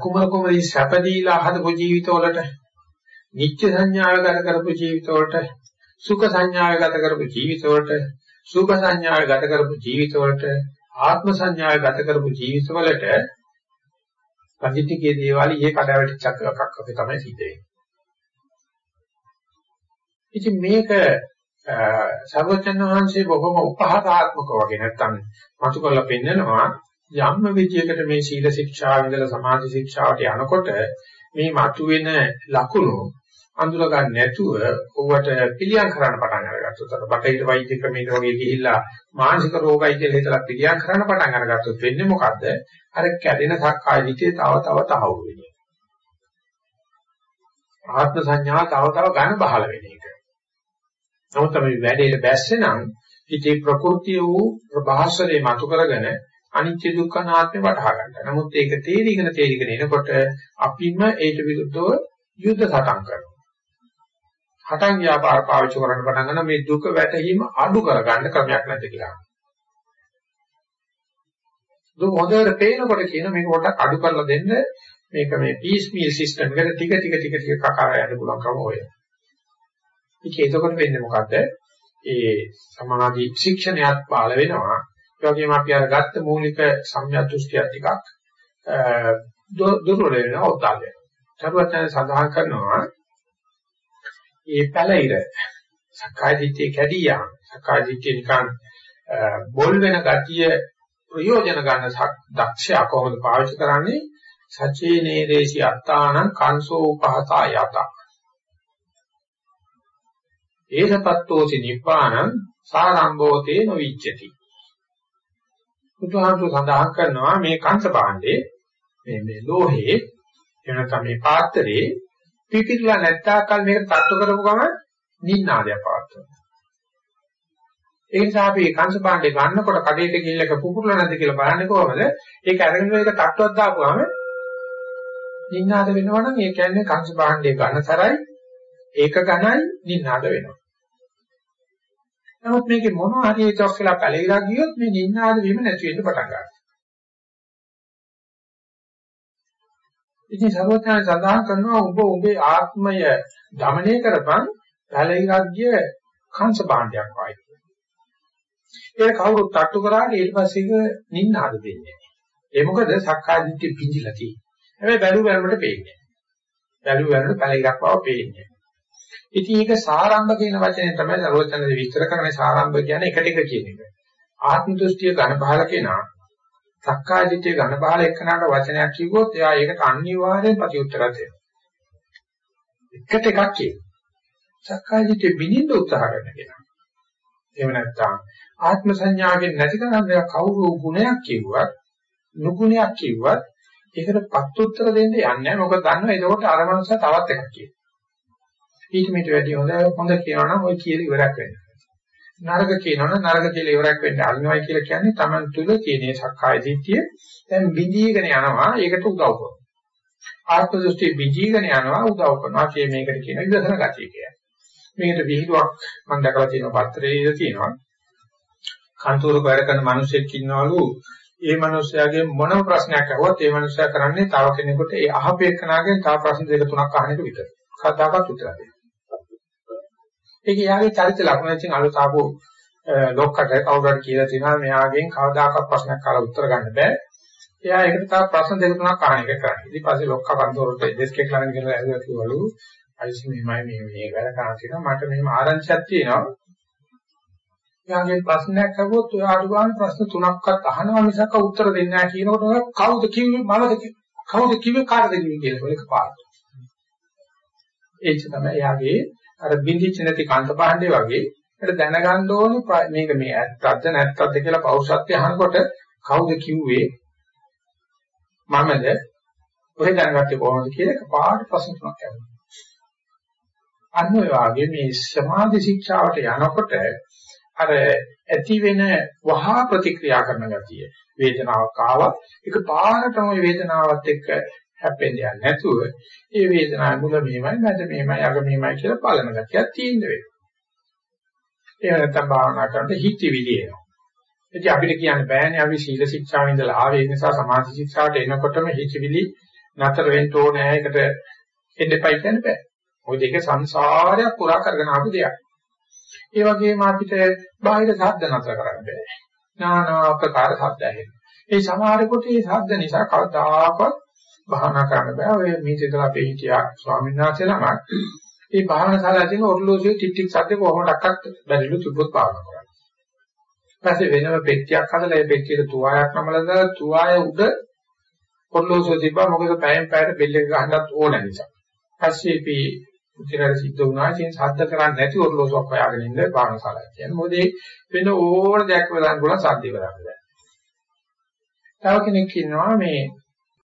කුමර කුමරී සැපදීලා හදපු ජීවිතවලට නිත්‍ය සංඥාව ගත කරපු ජීවිතවලට සුඛ සංඥාව ගත කරපු ජීවිතවලට සුඛ සංඥාව ගත කරපු ජීවිතවලට ආත්ම සංඥාව ගත කරපු ජීවිතවලට පඬිතිකේ දේවාලි ඒ කඩාවැටිච්චක් එකක් අපේ තමයි සිද්ධ වෙන්නේ. ඉතින් මේක සර්වචන් වහන්සේ බොහොම උපහාසාත්මක වගේ නැත්තම් මතු කරලා පෙන්නනවා යම් විදියකට මේ සීල ශික්ෂාව ඉඳලා සමාධි ශික්ෂාවට යනකොට මේ මතුවෙන ලකුණු අඳුර ගන්න නැතුව ඕවට පිළියම් කරන්න පටන් අරගත්තොත් අර බටහිර වෛද්‍ය ක්‍රමයක වගේ ගිහිල්ලා මානසික රෝගයි කියලා හිතලා පිළියම් කරන්න පටන් අරගත්තොත් වෙන්නේ මොකද්ද? අර කැඩෙන සක්කාය දිටේ තව තව තහවුරු වෙන්නේ. ආත්ම සංඥා තව තව ගන්න බහල වෙන එක. නමුත් තමයි වැඩේට බැස්සේ නම් හිතේ ප්‍රകൃතිය වූ ප්‍රභාසරේ මතු කරගෙන අනිත්‍ය දුක්ඛ අනාත්මය වටහා ගන්නවා. නමුත් ඒක තේරිගෙන තේරිගෙන එනකොට අපිම ඒට විරුද්ධව යුද්ධ සටන් කරනවා. හටන් ව්‍යාපාර පාවිච්චි කරන්න පටන් ගන්න මේ දුක වැටහීම අඩු කරගන්න ක්‍රමයක් නැද්ද කියලා. දුක හොඳට පේනකොට කියන මේක පොඩ්ඩක් අඩු කරලා දෙන්න මේක මේ පීස් මීල් සිස්ටම් එකට ටික ටික ටික ටික කකා යන්න පුළුවන් කම ඔය. ඒක එතකොට වෙන්නේ මොකද්ද? ඒ සමාධි ශික්ෂණයත් පාල වෙනවා. ඒ වගේම අපි අර ගත්ත මූලික සම්‍යක් දෘෂ්ටිය ටිකක් දුර්වල වෙනවා උත්සාහය. සරුවචන සඳහන් කරනවා ඒ පැලිර සක්කාය දිට්ඨිය කැඩී යාම සක්කාය දිට්ඨිය නිකන් බොල් වෙන ගතිය ප්‍රයෝජන ගන්න දක්ෂයා කොහොමද පාවිච්චි කරන්නේ? සචේ නේදේශී අත්තානං කංසෝ උපහතා යත. ඒසපත්තෝසි නිබ්බානං සාරම්භෝතේ නොවිච්ඡති. බුදුහාමුදුර සඳහන් කරනවා මේ කංශ භාණ්ඩේ මේ මේ ලෝහේ එනකම් මේ පාත්‍රේ පිපිරලා නැත්තාකල් මේක තට්ටු කරපු ගමන් නින්නාදයක් පවත්වනවා. ඒ නිසා අපි කංශ භාණ්ඩේ ගන්නකොට කඩේට ගිහිල්ලා පුපුරලා නැද්ද කියලා බලන්නේ කොහමද? ඒක අරගෙන මේක තට්ටුවක් දාපුවාම නින්නාද වෙනවනම් ඒ කියන්නේ කංශ භාණ්ඩේ ගන්න තරයි ඒක ගණයි නින්නාද වෙනවා. නමුත් මේකේ මොනවා හරි එකක් කියලා පැලිරලා ගියොත් මේ නින්නාද වීම නැති වෙන්න පටන් ගන්නවා. ඉතින් සර්වඥයන් සඳහන් කරනවා ඔබ ඔබේ ආත්මය দমনය කරපන් පැලිරග්ගිය කංශ භාණ්ඩයක් වයි කියලා. ඒක කවුරුත් තට්ටු කරාට ඊට පස්සේ ඒක නින්නාද දෙන්නේ. ඒ මොකද සක්කායදිට්ඨිය පිඳිලා තියෙන්නේ. හැබැයි බැලු බැලමට පේන්නේ. බැලු බැලමට පැලිරක් බව පේන්නේ. ඉතින් ඒක සාරම්භ කියන වචනේ තමයි සර්වඥයන් විස්තර කරන්නේ සාරම්භ කියන්නේ එකට එක කියන එක. ආත්ම දෘෂ්ටිය ඝන බහල කෙනා සක්කාය දිට්ඨිය ඝන බහල එක්කනට වචනයක් කිව්වොත් එයා ඒකට අනිවාර්යෙන් ප්‍රතිඋත්තරයක් දෙනවා. එකට එකක් කියන. සක්කාය දිට්ඨිය බිනින්න උත්සාහ කරන කෙනා. එහෙම නැත්නම් ආත්ම සංඥාවෙන් නැති කරන කවුරු ගුණයක් කිව්වත් නුගුණයක් කිව්වත් ඒකට පත්තුත්තර දෙන්න යන්නේ නැහැ. මොකද දන්නවා ඒකට අර මනස තවත් එකක් කියන. ඊට මෙට වැඩි හොඳ හොඳ කියනවා නම් ওই කියලා ඉවරක් වෙන්න. නරක කියනවා නම් නරක කියලා ඉවරක් වෙන්න අරිනවයි කියලා කියන්නේ Taman තුල තියෙන සක්කාය දිට්ඨිය දැන් බිඳීගෙන යනවා ඒකට උදව් කරනවා. ආත්ම දෘෂ්ටි බිඳීගෙන යනවා උදව් කරනවා කිය මේකට කියන විදර්ශන ගතිය කියලා. මේකට විහිළුවක් මම දැකලා තියෙනවා පත්‍රයේ තියෙනවා. කන්තෝරක වැඩ කරන මිනිහෙක් ඉන්නවලු ඒ මිනිස්යාගේ මොනම ප්‍රශ්නයක් අහුවත් ඒ මිනිස්යා කරන්නේ තව කෙනෙකුට ඒ අහපේකනාගෙන් තව ප්‍රශ්න දෙක තුනක් අහන එක විතරයි. කවදාකවත් උත්තර දෙන්නේ. ඒක යාගේ චරිත ලක්ෂණ ඉතින් අලුත් ආපු ලොක්කට කවුරුහරි කියලා තියනවා මෙයාගෙන් කවදාකවත් ප්‍රශ්නයක් අහලා උත්තර ගන්න බෑ. එයා ඒකට තව ප්‍රශ්න දෙක තුනක් අහන එක කරන්නේ. ඊට පස්සේ ලොක්ක කන්දෝරට ඩෙස්ක් එක ළඟ ගිහලා ඇහුවා කිව්වලු අයිසි මෙමය මේ මේ වැඩ කරන තියෙනවා මට මෙහෙම ආරංචියක් තියෙනවා. එයාගේ ප්‍රශ්නයක් අහුවොත් ඔයා අඩු ගන්න ප්‍රශ්න තුනක්වත් අහනවා මිසක් උත්තර දෙන්නේ නැහැ කියනකොට කවුද කිව්වේ මමද කවුද කිව්වේ කාටද කිව්වේ කියලා ඒක පාඩම. ඒක තමයි එයාගේ අර බින්දිච්ච නැති කන්ත පහණ්ඩේ වගේ ඒකට දැනගන්න ඕනේ මේක මේ ඇත්තක්ද නැත්තක්ද කියලා පෞරුෂත්වය අහනකොට කවුද කිව්වේ මමද ඔය දැනගත්තේ කොහොමද කියලා එකපාරට ප්‍රශ්න තුනක් ඇහුවා. අන්න ඔය වගේ මේ සමාධි ශික්ෂාවට යනකොට අර ඇති වෙන වහා ප්‍රතික්‍රියා කරන ගතිය වේදනාවක් ආවා ඒක පාරටම ওই වේදනාවත් එක්ක හැප්පෙන්නේ නැතුව මේ වේදනාව මුල මෙහෙමයි මැද මෙහෙමයි අග මෙහෙමයි කියලා බලන ගැතියක් තියෙන්න වෙනවා. ඒ නැත්තම් භාවනා කරනකොට හිතවිලි එනවා. ඉතින් අපිට කියන්න බෑනේ අපි සීල ශික්ෂාවෙන් ඉඳලා ආවේ ඒ නිසා සමාධි ශික්ෂාවට එනකොටම හිතවිලි නතර වෙන්න ඕනේ. ඒකට එන්නපයි කියන්න බෑ. මොකද ඒක සංසාරයක් පුරා කරගෙන ආපු දෙයක්. ඒ වගේම අපිට බාහිර ශබ්ද නතර කරන්න බෑ. නානා ආකාර ශබ්ද ඇහෙනවා. ඒ සමහරකොට මේ ශබ්ද නිසා කවදාකවත් භාවනා කරන්න බෑ. ඔය මේ දෙකලා අපේ හිටියා ස්වාමීන් වහන්සේ ළමක්. මේ භාවනා ශාලාවේ තියෙන ඔර්ලෝසියේ ටික් ටික් ශබ්ද කොහොමඩක්වත් බැරිලු තිබ්බොත් භාවනා කරන්න. ඊපස්සේ වෙනම පෙට්ටියක් හදලා ඒ පෙට්ටියට තුවායක් නමලා දාලා තුවාය උඩ ඔර්ලෝසිය තිබ්බා මොකද පැයෙන් පැයට බෙල් එක ගහන්නත් ඕන නිසා. ඊපස්සේ අපි උචිරර සිද්ධ වුණා ඉතින් ශබ්ද කරන්නේ නැති ඔර්ලෝසුවක් හොයාගෙන ඉන්න භාවනා ශාලාවක් කියන්නේ. මොකද වෙන ඕන දෙයක් වෙලන් ගොඩක් සාධ්‍ය කරන්නේ. තව කෙනෙක් ඉන්නවා මේ